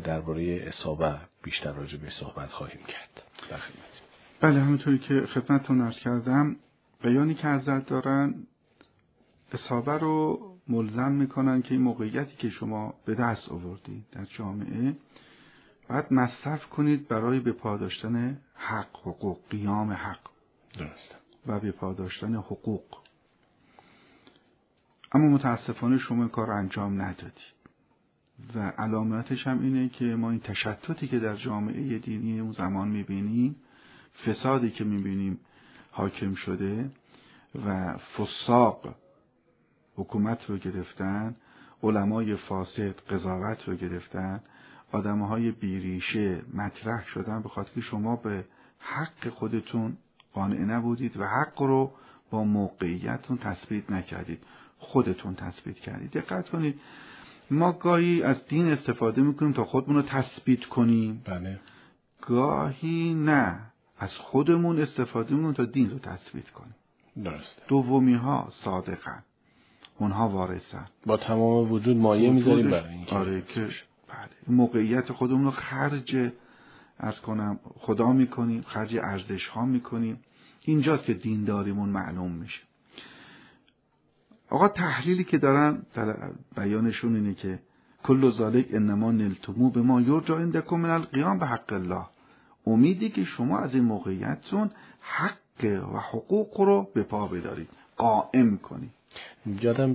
درباره اصابه بیشتر راجع به صحبت خواهیم کرد. در خدمت. بله همونطوری که خدمتتون عرض کردم بیانی که حضرت دارن اصابه رو ملزم می‌کنن که این موقعیتی که شما به دست آوردید در جامعه باید مصرف کنید برای به پاداشتن حق حقوق قیام حق. درسته. و به پاداشتن حقوق. اما متاسفانه شما کار انجام ندادید و علامتش هم اینه که ما این تشتتی که در جامعه دینی اون زمان می‌بینیم فسادی که می‌بینیم حاکم شده و فساق حکومت رو گرفتن علمای فاسد قضاوت رو گرفتن آدمهای بیریشه مطرح شدن به که شما به حق خودتون قانع نبودید و حق رو با موقعیتتون تثبیت نکردید. خودتون تثبیت کردید. دقت کنید. ما گاهی از دین استفاده می‌کنیم تا خودمون رو تثبیت کنیم. بله. گاهی نه. از خودمون استفاده می‌کنیم تا دین رو تثبیت کنیم. درسته. دومی ها صادقن. اونها وارثن. با تمام وجود مایه می‌ذاریم برای اینکه آره که بله. موقعیت خودمون رو خرج از کنم خدا می‌کنیم خرج ارزش ها می‌کنیم اینجاست که دینداریمون معلوم میشه. آقا تحلیلی که دارن بیانشون اینه که کل ذالک انما نلتمو به ما یرجا عندکم من القیام به حق الله. امیدی که شما از این موقعیتتون حق و حقوق رو به پا بدارید. قائم کنید. یادم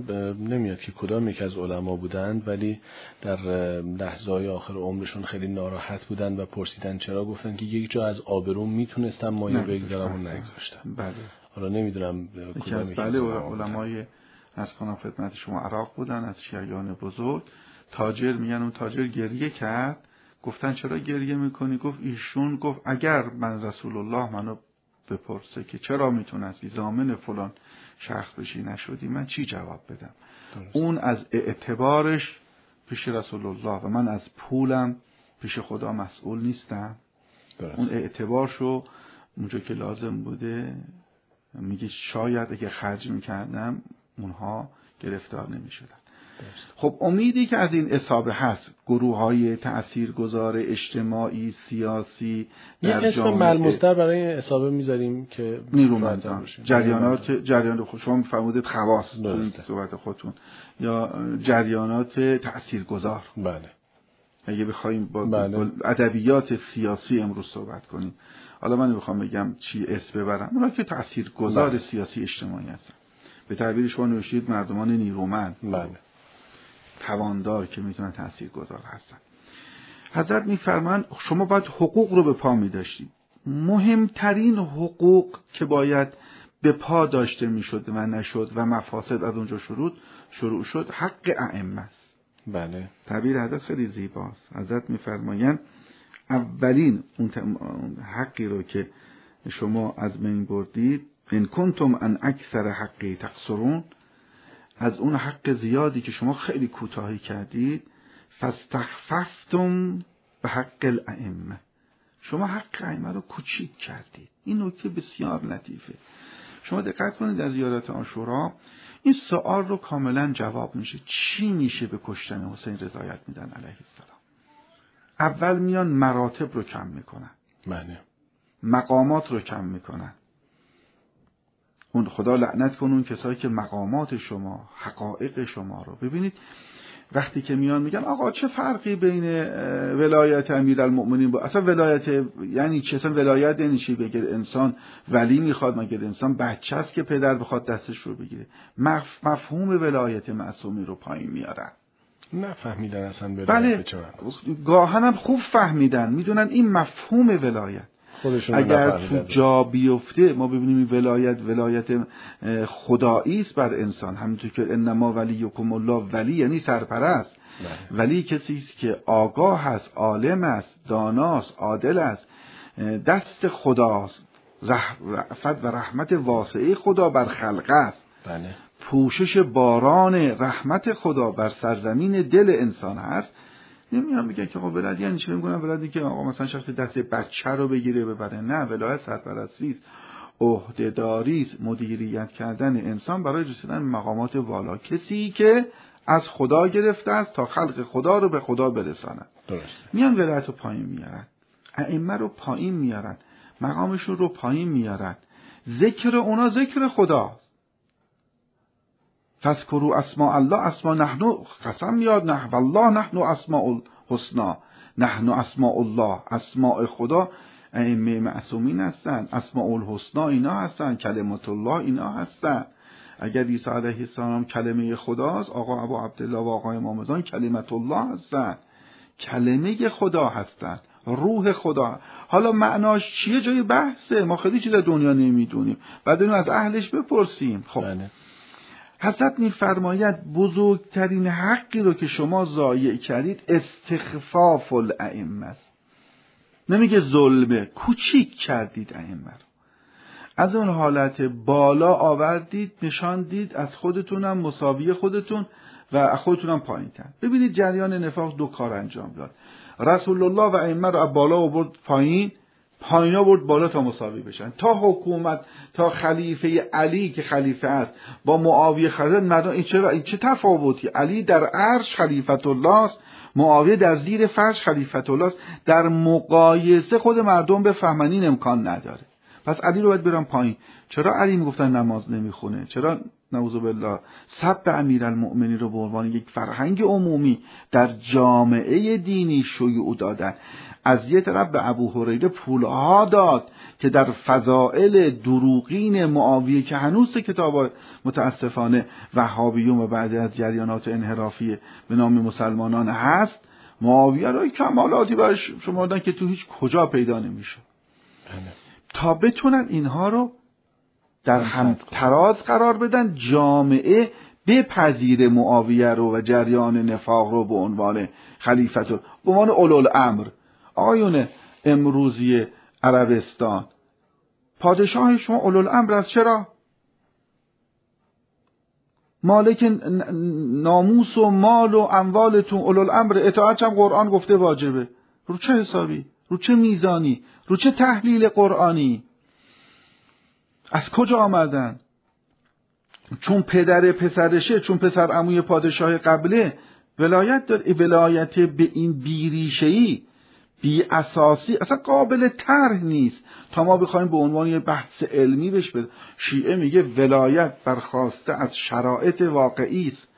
نمیاد که کدام یک از علما بودند ولی در لحظه های آخر عمرشون خیلی ناراحت بودند و پرسیدن چرا گفتن که یک جا از آبروم می‌تونستم مایه بگذارم و نگذاشتم بله. حالا نمی‌دونم یکی از بله علمای از کنم خدمت شما عراق بودن از شیعیان بزرگ. تاجر میگن اون تاجر گریه کرد. گفتن چرا گریه می‌کنی؟ گفت ایشون گفت اگر من رسول الله منو بپرسه که چرا می‌تونستی زامن فلان شخص بشی؟ نشدی؟ من چی جواب بدم؟ درست. اون از اعتبارش پیش رسول الله و من از پولم پیش خدا مسئول نیستم. درست. اون اعتبارشو اونجا که لازم بوده میگه شاید اگه خرج می‌کردم اونها گرفتار نمی‌شدن. خب امیدی که از این اصابه هست گروه های تأثیر گذار اجتماعی سیاسی یه در اسم جامعه ملموستر برای این اصابه می‌ذاریم که نیرومندان. جریانات جریان خود شما میفرمودید خواص. صحبت خودتون. یا جریانات تأثیرگذار. بله. اگه بخوایم با بله. ادبیات سیاسی امروز صحبت کنیم. حالا من می‌خوام بگم چی اسم ببرم. اونا که تأثیرگذار بله. سیاسی اجتماعی هستن. به تعبیر شما نوشید مردمان نیرومند. بله. تواندار که می‌تونن تاثیرگذار هستن. حضرت میفرمان شما باید حقوق رو به پا میداشتید. مهمترین حقوق که باید به پا داشته می‌شد و نشد و مفاسد از اونجا شروع شروع شد حق ائمه است. بله. تعبیر حضرت خیلی زیباست. حضرت میفرمایند اولین اون حقی رو که شما از بین بردید ان کنتم ان اکثر حقی تقصرون از اون حق زیادی که شما خیلی کوتاهی کردید فاستخففتم به حق الائمه. شما حق ائمه رو کوچیک کردید. این نکته بسیار لطیفه. شما دقت کنید از زیارت آشورا این سوال رو کاملا جواب میشه. چی میشه به کشتن حسین رضایت میدن علیه السلام؟ اول میان مراتب رو کم می‌کنن. بله. مقامات رو کم می‌کنن. اون خدا لعنت کن اون کسایی که مقامات شما حقایق شما رو. ببینید وقتی که میان میگن آقا چه فرقی بین ولایت امیرالمؤمنین با اصلا ولایت یعنی چه اصلا ولایت یعنی چی؟ بگه انسان ولی می‌خواد مگر انسان بچه است که پدر بخواد دستش رو بگیره؟ مفهوم ولایت معصومی رو پایین میارن. نفهمیدن اصلا ولایت بله. گاهن هم خوب فهمیدن. می‌دونن این مفهوم ولایت. اگر تو جا بیفته ما ببینیم این ولایت ولایت خدایی است بر انسان. همونطور که انما ولیکم الله ولی یعنی سرپرست. بله. ولی کسی است که آگاه هست عالم است داناست عادل است. دست خداست. رحمت و رحمت واسعه خدا بر خلق است. بله. پوشش باران رحمت خدا بر سرزمین دل انسان هست. نمیان میگن که خب ولایت یعنی چی؟ میگن ولایتی که آقا مثلا شخص دست بچه رو بگیره ببره نه ولایت سرپرستی است. عهدهداری است. مدیریت کردن انسان برای رسیدن مقامات والا. کسی که از خدا گرفته است تا خلق خدا رو به خدا برساند. درست میان ولایت رو پایین میارن. ائمه رو پایین میارن. مقامشون رو پایین میارن. ذکر اونا ذکر خداست. تذکرو اسماء الله اسماء نحنو قسم میاد نه. والله نحنو اسماء الحسنا نحنو اسماء الله. اسماء خدا ائمه معصومین هستن. اسماء الحسنا اینا هستن. کلمات الله اینا هستن. اگر عیسی علیه السلام کلمه خداست آقا ابو عبدالله و آقای امام کلمت الله هستن. کلمه خدا هستن. روح خدا. حالا معناش چیه؟ جای بحثه. ما خیلی چیز دنیا نمی‌دونیم. بعد اینو از اهلش بپرسیم. خب. بله. حضرت میفرماید بزرگترین حقی رو که شما ضایع کردید استخفاف الائمه است. نمیگه ظلمه کوچیک کردید ائمه رو. از اون حالت بالا آوردید نشاندید از خودتونم مساوی خودتون و خودتونم پایین تر ببینید جریان نفاق دو کار انجام داد. رسول الله و ائمه رو بالا آورد پایین. پایینا برد بالا تا مساوی بشن. تا حکومت تا خلیفه علی که خلیفه است با معاویه خلیفه مردم این چه, این چه تفاوتی؟ علی در عرش خلیفت الله است معاویه در زیر فرش خلیفت الله است. در مقایسه خود مردم به فهمنین امکان نداره. پس علی رو باید برم پایین. چرا علی می‌گفتن نماز نمی‌خونه؟ چرا نعوذ بالله سب امیرالمؤمنین رو به عنوان یک فرهنگ عمومی در جامعه دینی شیوع دادن؟ از یه طرف به ابو هریره پولها داد که در فضائل دروغین معاویه که هنوز کتاب متاسفانه وهابیون و بعضی از جریانات انحرافی به نام مسلمانان هست معاویه را کمالاتی برش شما که تو هیچ کجا پیدا نمیشه. بله. تا بتونن اینها رو در هم تراز قرار بدن جامعه بپذیر معاویه رو و جریان نفاق رو به عنوان خلیفت به عنوان اولو امر آیون امروزی عربستان. پادشاه شما اولوالامر است. چرا؟ مالک ناموس و مال و اموالتون اولوالامر. اطاعت هم قرآن گفته واجبه. رو چه حسابی؟ رو چه میزانی؟ رو چه تحلیل قرآنی؟ از کجا آمدن؟ چون پدر پسرشه چون پسر عموی پادشاه قبله ولایت داره ولایت به این بیریشهی بی اساسی اصلا قابل طرح نیست. تا ما بخوایم به عنوان یه بحث علمی بش بده شیعه میگه ولایت برخواسته از شرایط واقعی است.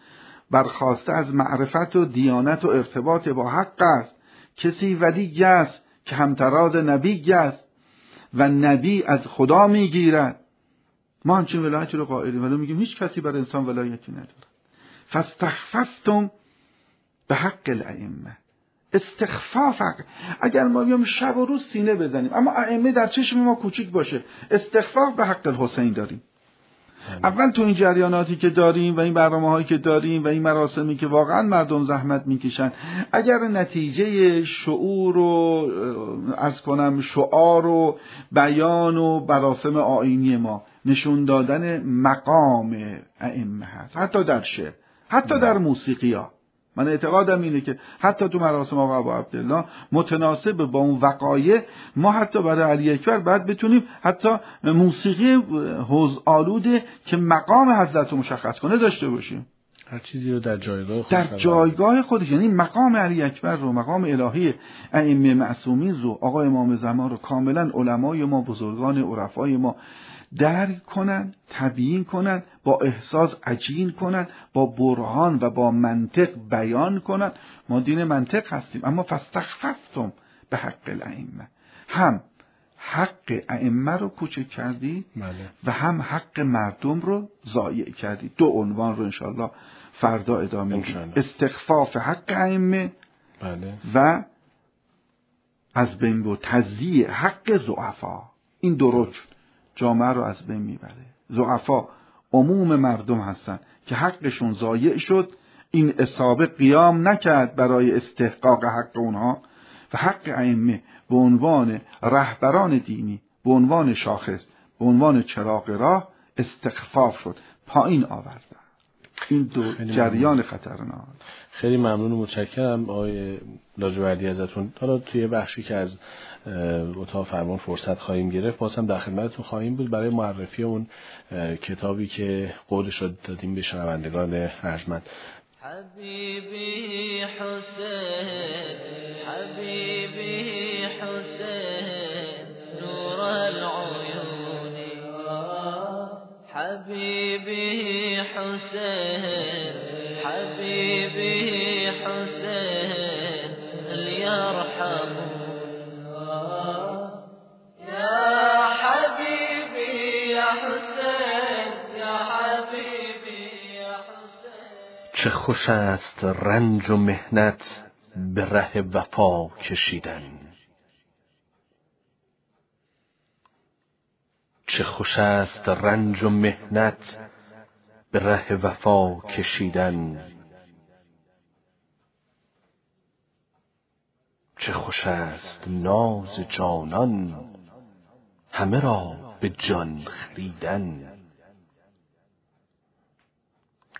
برخواسته از معرفت و دیانت و ارتباط با حق است. کسی ولی است که همتراز نبی است و نبی از خدا می‌گیرد. ما همچین ولایتی رو قائلیم. ولی میگیم هیچ کسی بر انسان ولایتی نداره فاستخففتم به حق الائمه. استخفاف اگر ما بیام شب و روز سینه بزنیم اما ائمه در چشم ما کوچیک باشه استخفاف به حق الحسین داریم. اول تو این جریاناتی که داریم و این برنامه هایی که داریم و این مراسمی که واقعا مردم زحمت می‌کشن اگر نتیجه شعور و از کنم شعار و بیان و براسم آینی ما نشون دادن مقام ائمه هست. حتی در شعر حتی در موسیقی ها. من اعتقادم اینه که حتی تو مراسم آقا ابو عبدالله متناسب با اون وقایع ما حتی برای علی اکبر باید بتونیم حتی موسیقی حوز آلوده که مقام حضرت رو مشخص کنه داشته باشیم. هر چیزی رو در جایگاه خودش در جایگاه خودش یعنی مقام علی اکبر رو مقام الهی ائمه معصومین رو آقا امام زمان رو کاملا علمای ما بزرگان عرفای ما درک کنن تبیین کنن با احساس عجین کنن با برهان و با منطق بیان کنن. ما دین منطق هستیم اما فستخففتم به حق الائمه. هم حق ائمه رو کوچک کردی بله. و هم حق مردم رو ضایع کردی. دو عنوان رو انشالله فردا ادامه میدیم. استخفاف حق ائمه بله. و از بین و تضییع حق زعفا این دو رکن جامعه رو از بین می‌بره. زعفا عموم مردم هستن که حقشون ضایع شد این اصابه قیام نکرد برای استحقاق حق اونها و حق ائمه به عنوان رهبران دینی به عنوان شاخص به عنوان چراغ راه استخفاف شد پایین آوردن. این دو جریان خطرناک. خیلی ممنون و متشکرم آقای لاجوردی ازتون. حالا توی بخشی که از اتاق فرمان فرصت خواهیم گرفت باز در خدمتتون خواهیم بود. برای معرفی اون کتابی که قولش رو دادیم به شنوندگان ارجمند. حبيبي حسين حبيبي حسين نور العيون حبيبي حسين چه خوش است رنج و مهنت به ره وفا کشیدن. چه خوش است رنج و مهنت به ره وفا کشیدن. چه خوش است ناز جانان همه را به جان خریدن.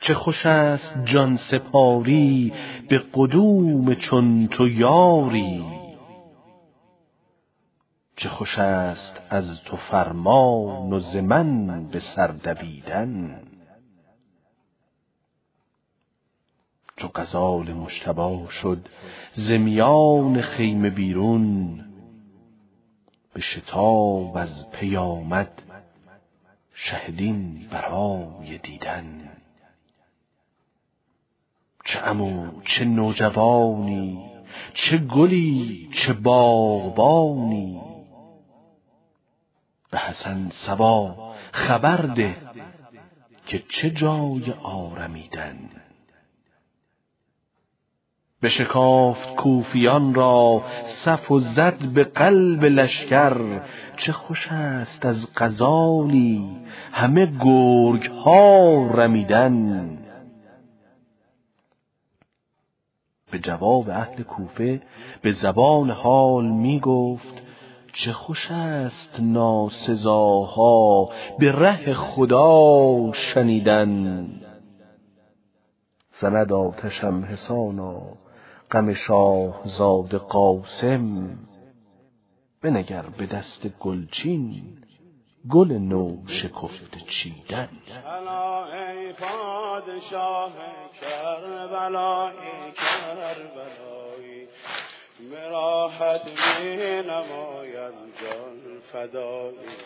چه خوش است جان سپاری به قدوم چون تو یاری. چه خوش است از تو فرمان و ز من به سر دویدن. چو غزال مشتبا شد ز میان خیمه بیرون به شتاب از پیامد شهدین برای دیدن. چه عمو چه نوجوانی چه گلی چه باغبانی. به حسن سبا خبر ده که چه جای آرمیدن. به شکافت کوفیان را صف و زد به قلب لشکر چه خوش است از غزالی همه گرگ ها رمیدن. به جواب اهل کوفه به زبان حال می گفت چه خوش است ناسزاها به ره خدا شنیدن. زند آتشم حسانا غم شاه زاد قاسم بنگر به دست گلچین. گل نو شکفته چیدن. الا ای پادشاه کربلایی کربلایی. براحت می نماید جان فدایی.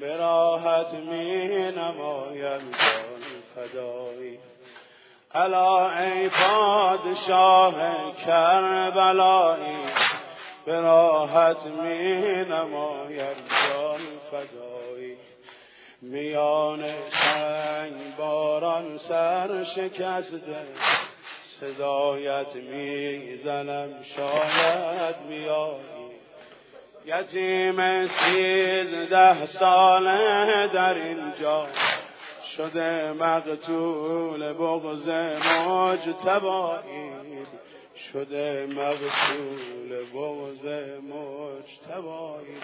براحت می نماید جان فدایی. الا ای پادشاه کربلایی براحت می نماید جان فدایی. میان سنگ باران سر شکسته صدایت می‌زنم شاید بیایی یتیم سیزده ساله در اینجا. شده مقتول بغز مجتبایی. شده مقتول بغز مجتبایی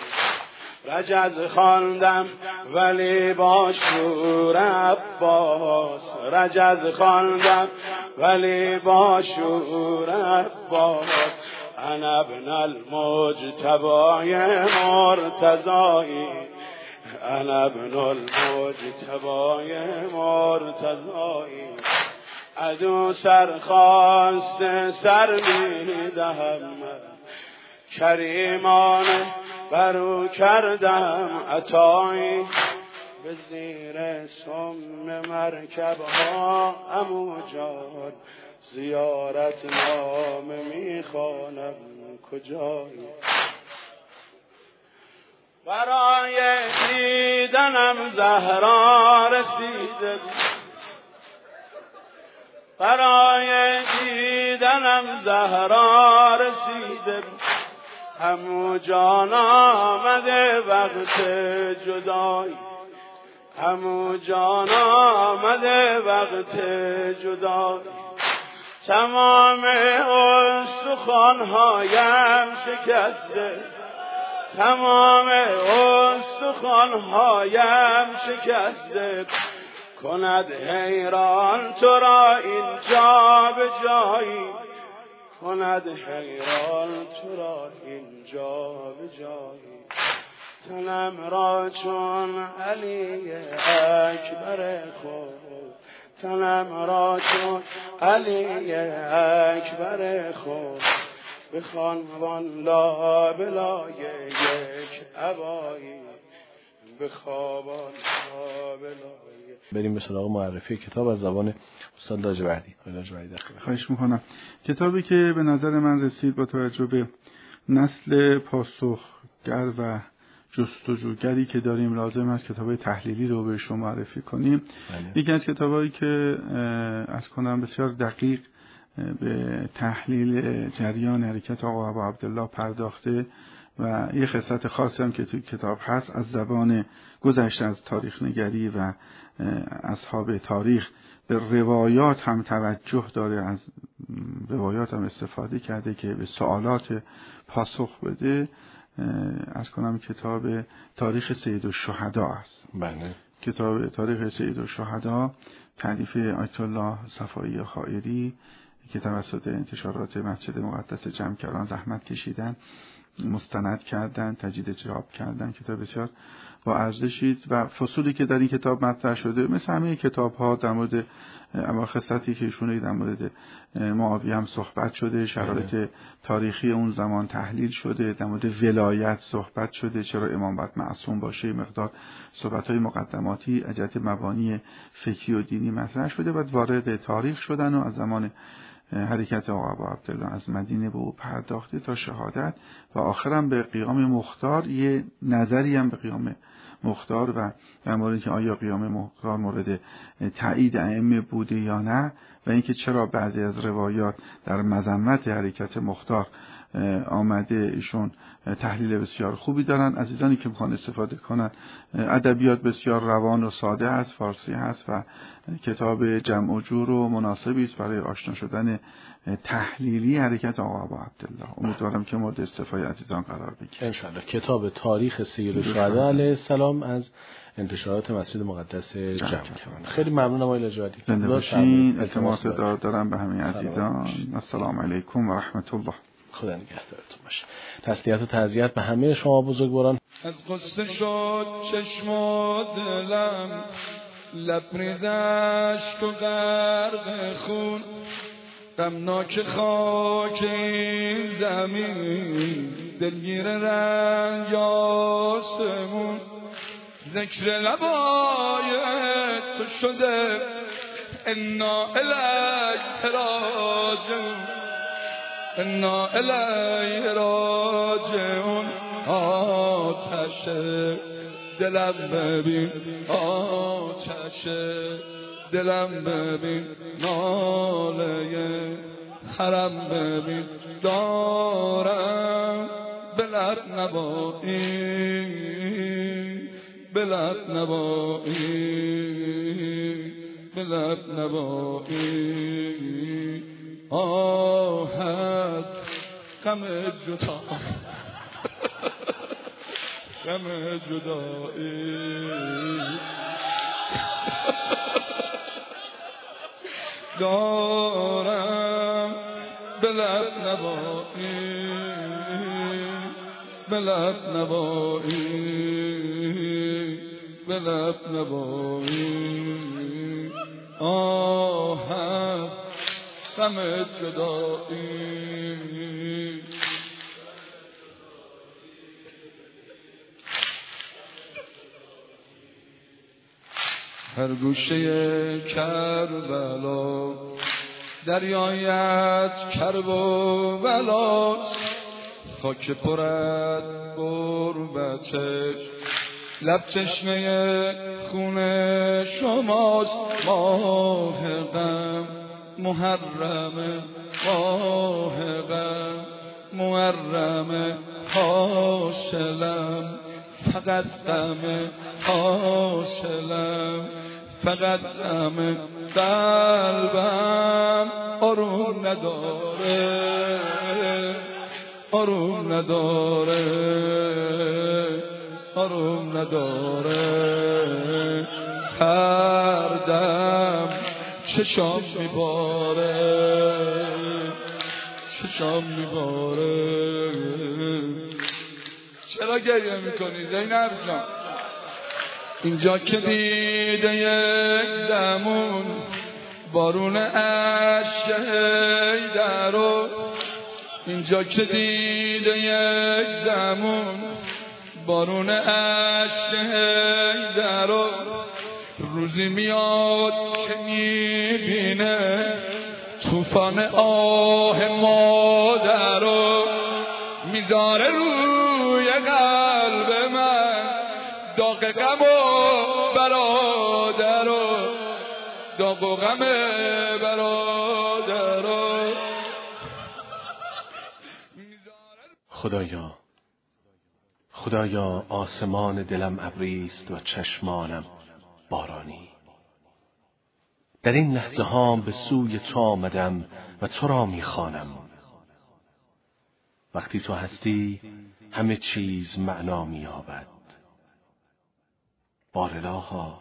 رجز خواندم ولی با شور عباس. رجز خواندم ولی با شور عباس. انا ابن المجتبای مرتضایی انا ابن المجتبای مرتضایی ادو سرخواست سر می‌دهم. کریمانه برو کردم عطایی به زیر سم مرکب ها امو جان. زیارت نام می‌خوانم کجایی برای دیدنم زهرا رسیده برای دیدنم زهرا رسیده. همو جان آمده وقت جدایی. همو جان آمده وقت جدایی. تمام استخوانهایم شکسته. تمام استخوانهایم شکسته. کند حیران تو را اینجا به جایی؟ کند حیران تو را اینجا به جایی؟ تنم را چون علی اکبر خود تنم را چون علی اکبر خود. بخوان وان لا بلای یک عبایی بخوابان لا بلای بریم به سراغ معرفی کتاب از زبان استاد لاجوردی. لاجوردی خواهش می‌کنم. کتابی که به نظر من رسید با توجه به نسل پاسخگر و جستجوگری که داریم لازم است کتاب تحلیلی رو به شما معرفی کنیم. بله. یکی از کتابایی که از کنم بسیار دقیق به تحلیل جریان حرکت آقا عبدالله پرداخته و یه خصلت خاصی هم که توی کتاب هست از زبان گذشته از تاریخ نگری و اصحاب تاریخ. به روایات هم توجه داره از روایات هم استفاده کرده که به سوالات پاسخ بده. از کنم کتاب تاریخ سید الشهدا است. بله. کتاب تاریخ سید الشهدا تعلیف آیت الله صفایی خائری که توسط انتشارات مسجد مقدس جمکران زحمت کشیدن. مستند کردن تجدید چاپ کردن کتاب بسیار با ارزشی و فصولی که در این کتاب مطرح شده مثل همه کتاب ها در مورد اما خصلتی که ایشون در مورد معاویه هم صحبت شده شرایط تاریخی اون زمان تحلیل شده در مورد ولایت صحبت شده چرا امام باید معصوم باشه مقدار صحبت های مقدماتی اجت مبانی فکری و دینی مطرح شده و وارد تاریخ شدن و از زمان حرکت آقا عبدالله از مدینه به او پرداخته تا شهادت و آخرم به قیام مختار یه نظری هم به قیام مختار و در مورد که آیا قیام مختار مورد تایید ائمه بوده یا نه و اینکه چرا بعضی از روایات در مذمت حرکت مختار آمده ایشون تحلیل بسیار خوبی دارن. عزیزانی که می‌خوان استفاده کنن ادبیات بسیار روان و ساده هست فارسی هست و کتاب جمع و جور و مناسبی است برای آشنا شدن تحلیلی حرکت آقا ابا عبدالله. امیدوارم که مورد استفاده عزیزان قرار بگیره انشاءالله. کتاب تاریخ سید الشهدا علیه السلام از انتشارات مسجد مقدس جمع خیلی ممنونم آقای لاجوردی زنده باشین. التماس دارم به همه عزیزان. السلام علیکم و رحمت الله. خدا نگهدارتون باشه. تسلیت و تعذیت به همه شما بزرگواران. از قصه شد چشم و دلم لبریزش و غرق خون. غمناک خاک این زمین دلگیر رنگ آسمون. ذکر لبای تو شده انا الیه راجعون. انا راجعون. آتش دلم ببین آتش دلم ببین. ناله حرم ببین. دارم بلب نبایی. بلب نبایی. بلب نبایی. آه هست غم جدا. غم جدایی. دارم به لب نبایی به لب نبایی آه هست غم جدایی هر گوشه کربلا دریایت کرب و بلاست خاک پر از قربتش لب چشمه خون شماست ماه غم. محرم ماه غم محرم حاصلم. فقط غم حاصلم فقط غم قلبم. آروم نداره آروم نداره آروم نداره. هر دم چشام میباره. چشام میباره. چرا گریه می‌کنی زینب جان؟ اینجا که دیده یک زمون بارون عشق در اینجا که دیده یک زمون بارون عشق در روزی میاد که می‌بینه طوفان آه مادر رو می‌ذاره روی قلب من. داغ غم و برادر و داغ و غم برادر و خدایا خدایا آسمان دلم ابریست و چشمانم. بارانی. در این لحظه ها به سوی تو آمدم و تو را می‌خوانم. وقتی تو هستی همه چیز معنا مییابد. بارلاها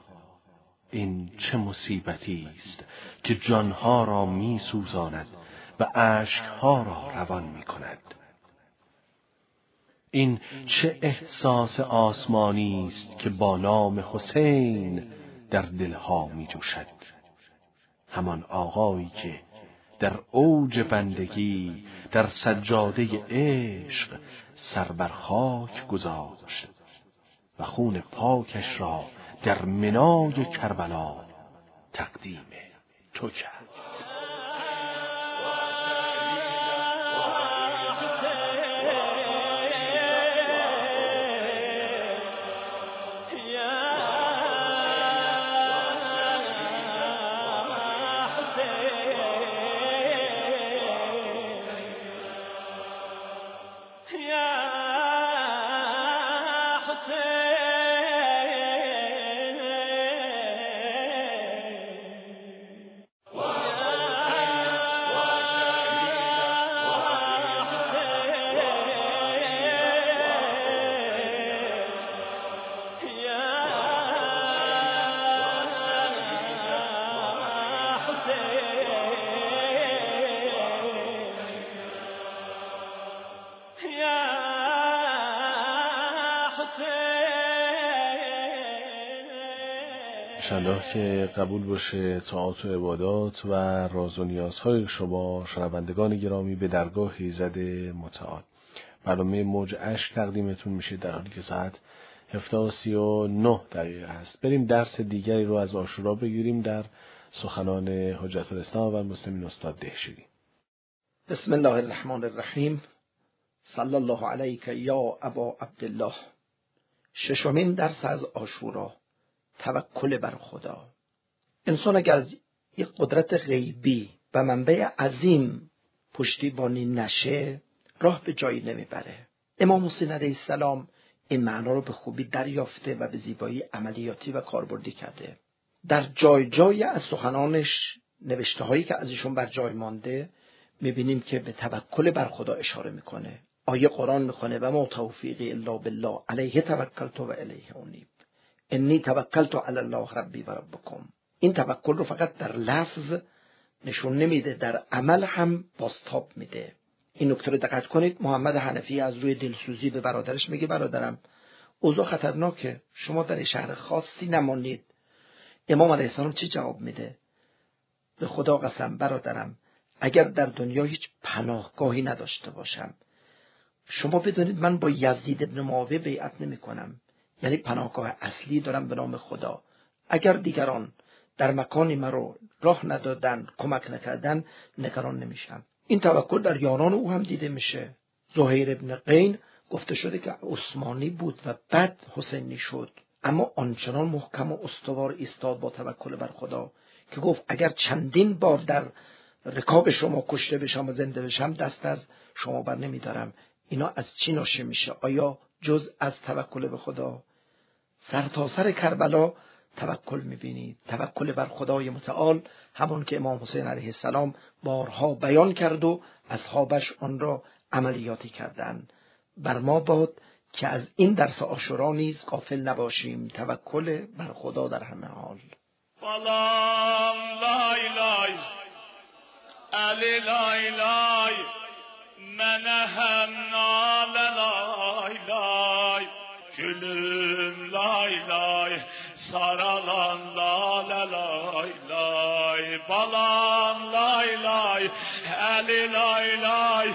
این چه مصیبتی است که جانها را میسوزاند و اشکها را روان می‌کند. این چه احساس آسمانی است که با نام حسین در دلها می جوشد همان آقایی که در اوج بندگی در سجاده عشق سر بر خاک گذاشت و خون پاکش را در منای کربلا تقدیم تو کرد. انشالله که قبول باشه طاعات و عبادات و راز و نیازهای شما شنوندگان گرامی به درگاه ایزد متعال. برنامه موج عشق تقدیمتون میشه در حالی که ساعت 7:39 دقیقه هست. بریم درس دیگری رو از آشورا بگیریم در سخنان حجت الاسلام و مسلمین استاد دهشیری. بسم الله الرحمن الرحیم. صلی الله علیک یا ابا عبدالله. ششمین درس از آشورا. توکل بر خدا. انسان اگر از یک قدرت غیبی و منبع عظیم پشتیبانی نشه راه به جایی نمی‌بره. امام حسین علیه السلام این معنا رو به خوبی دریافته و به زیبایی عملیاتی و کاربردی کرده. در جای جای از سخنانش نوشته هایی که از ایشون بر جای مانده می‌بینیم که به توکل بر خدا اشاره می‌کنه. آیه قرآن می‌کنه و ما توفیقی الا بالله علیه توکلت و الیه انیب انی توکلت علی الله ربی و ربکم این توکل رو فقط در لفظ نشون نمیده در عمل هم باستاب میده. این نکته رو دقت کنید. محمد حنفی از روی دلسوزی به برادرش میگه برادرم اوضاع خطرناکه. شما در شهر خاصی نمانید. امام علیه السلام چی جواب میده؟ به خدا قسم برادرم اگر در دنیا هیچ پناهگاهی نداشته باشم شما بدونید من با یزید ابن معاویه بیعت نمی کنم یعنی پناهگاه اصلی دارم به نام خدا. اگر دیگران در مکانی مرا راه ندادن کمک نکردن نگران نمیشم. این توکل در یاران او هم دیده میشه. زهیر ابن قین گفته شده که عثمانی بود و بعد حسینی شد. اما آنچنان محکم و استوار ایستاد با توکل بر خدا که گفت اگر چندین بار در رکاب شما کشته بشم و زنده بشم دست از شما بر نمیدارم. اینا از چی ناشه میشه؟ آیا جز از توکل به خدا؟ سرتاسر سر کربلا توکل می‌بینید. توکل بر خدای متعال همون که امام حسین علیه السلام بارها بیان کرد و اصحابش آن را عملیاتی کردند. بر ما باد که از این درس آشورا نیز قافل نباشیم. توکل بر خدا در همه حال. من هم Gülüm lay lay, saralan lale lay lay, balam lay lay, eli lay lay,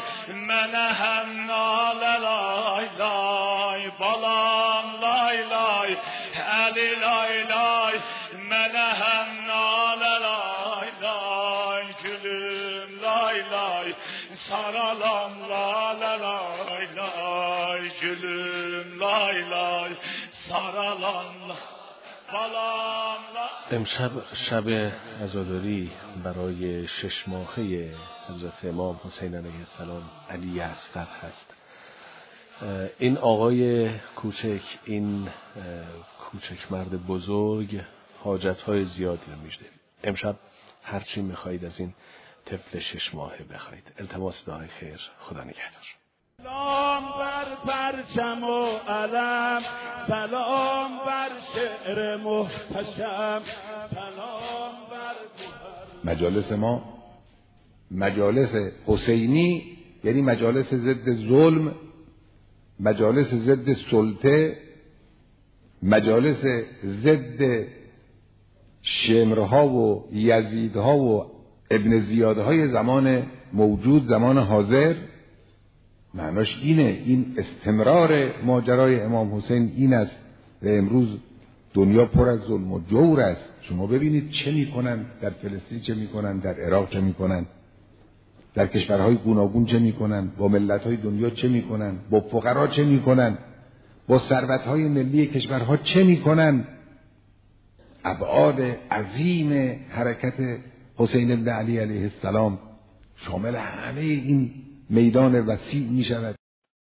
mene hem nale lay lay, balam lay lay, eli lay lay, mene hem nale lay lay, gülüm lay lay, saralan lale lay lay, gülüm امشب شب عزاداری برای شش ماهه حضرت امام حسین علیه السلام علی اصغر هست. این آقای کوچک این کوچک مرد بزرگ حاجت های زیادی رو می‌شده امشب هرچی می‌خواهید از این طفل شش ماهه بخواید. التماس دعای خیر. خدا نگهدار. سلام بر پرچم و علم. سلام بر شعر محتشم. سلام بر مجالس ما مجالس حسینی یعنی مجالس ضد ظلم مجالس ضد سلطه مجالس ضد شمرها و یزیدها و ابن زیادهای زمان موجود زمان حاضر. معناش اینه این استمرار ماجرای امام حسین این است و امروز دنیا پر از ظلم و جور است. شما ببینید چه می‌کنن در فلسطین چه می‌کنن در عراق چه می‌کنن در کشورهای گوناگون چه می‌کنن با ملتهای دنیا چه می‌کنن با فقرا چه می‌کنن با ثروتهای ملی کشورها چه می‌کنن. ابعاد عظیم حرکت حسین بن علی علیه السلام شامل همه این میدان وسیع می شود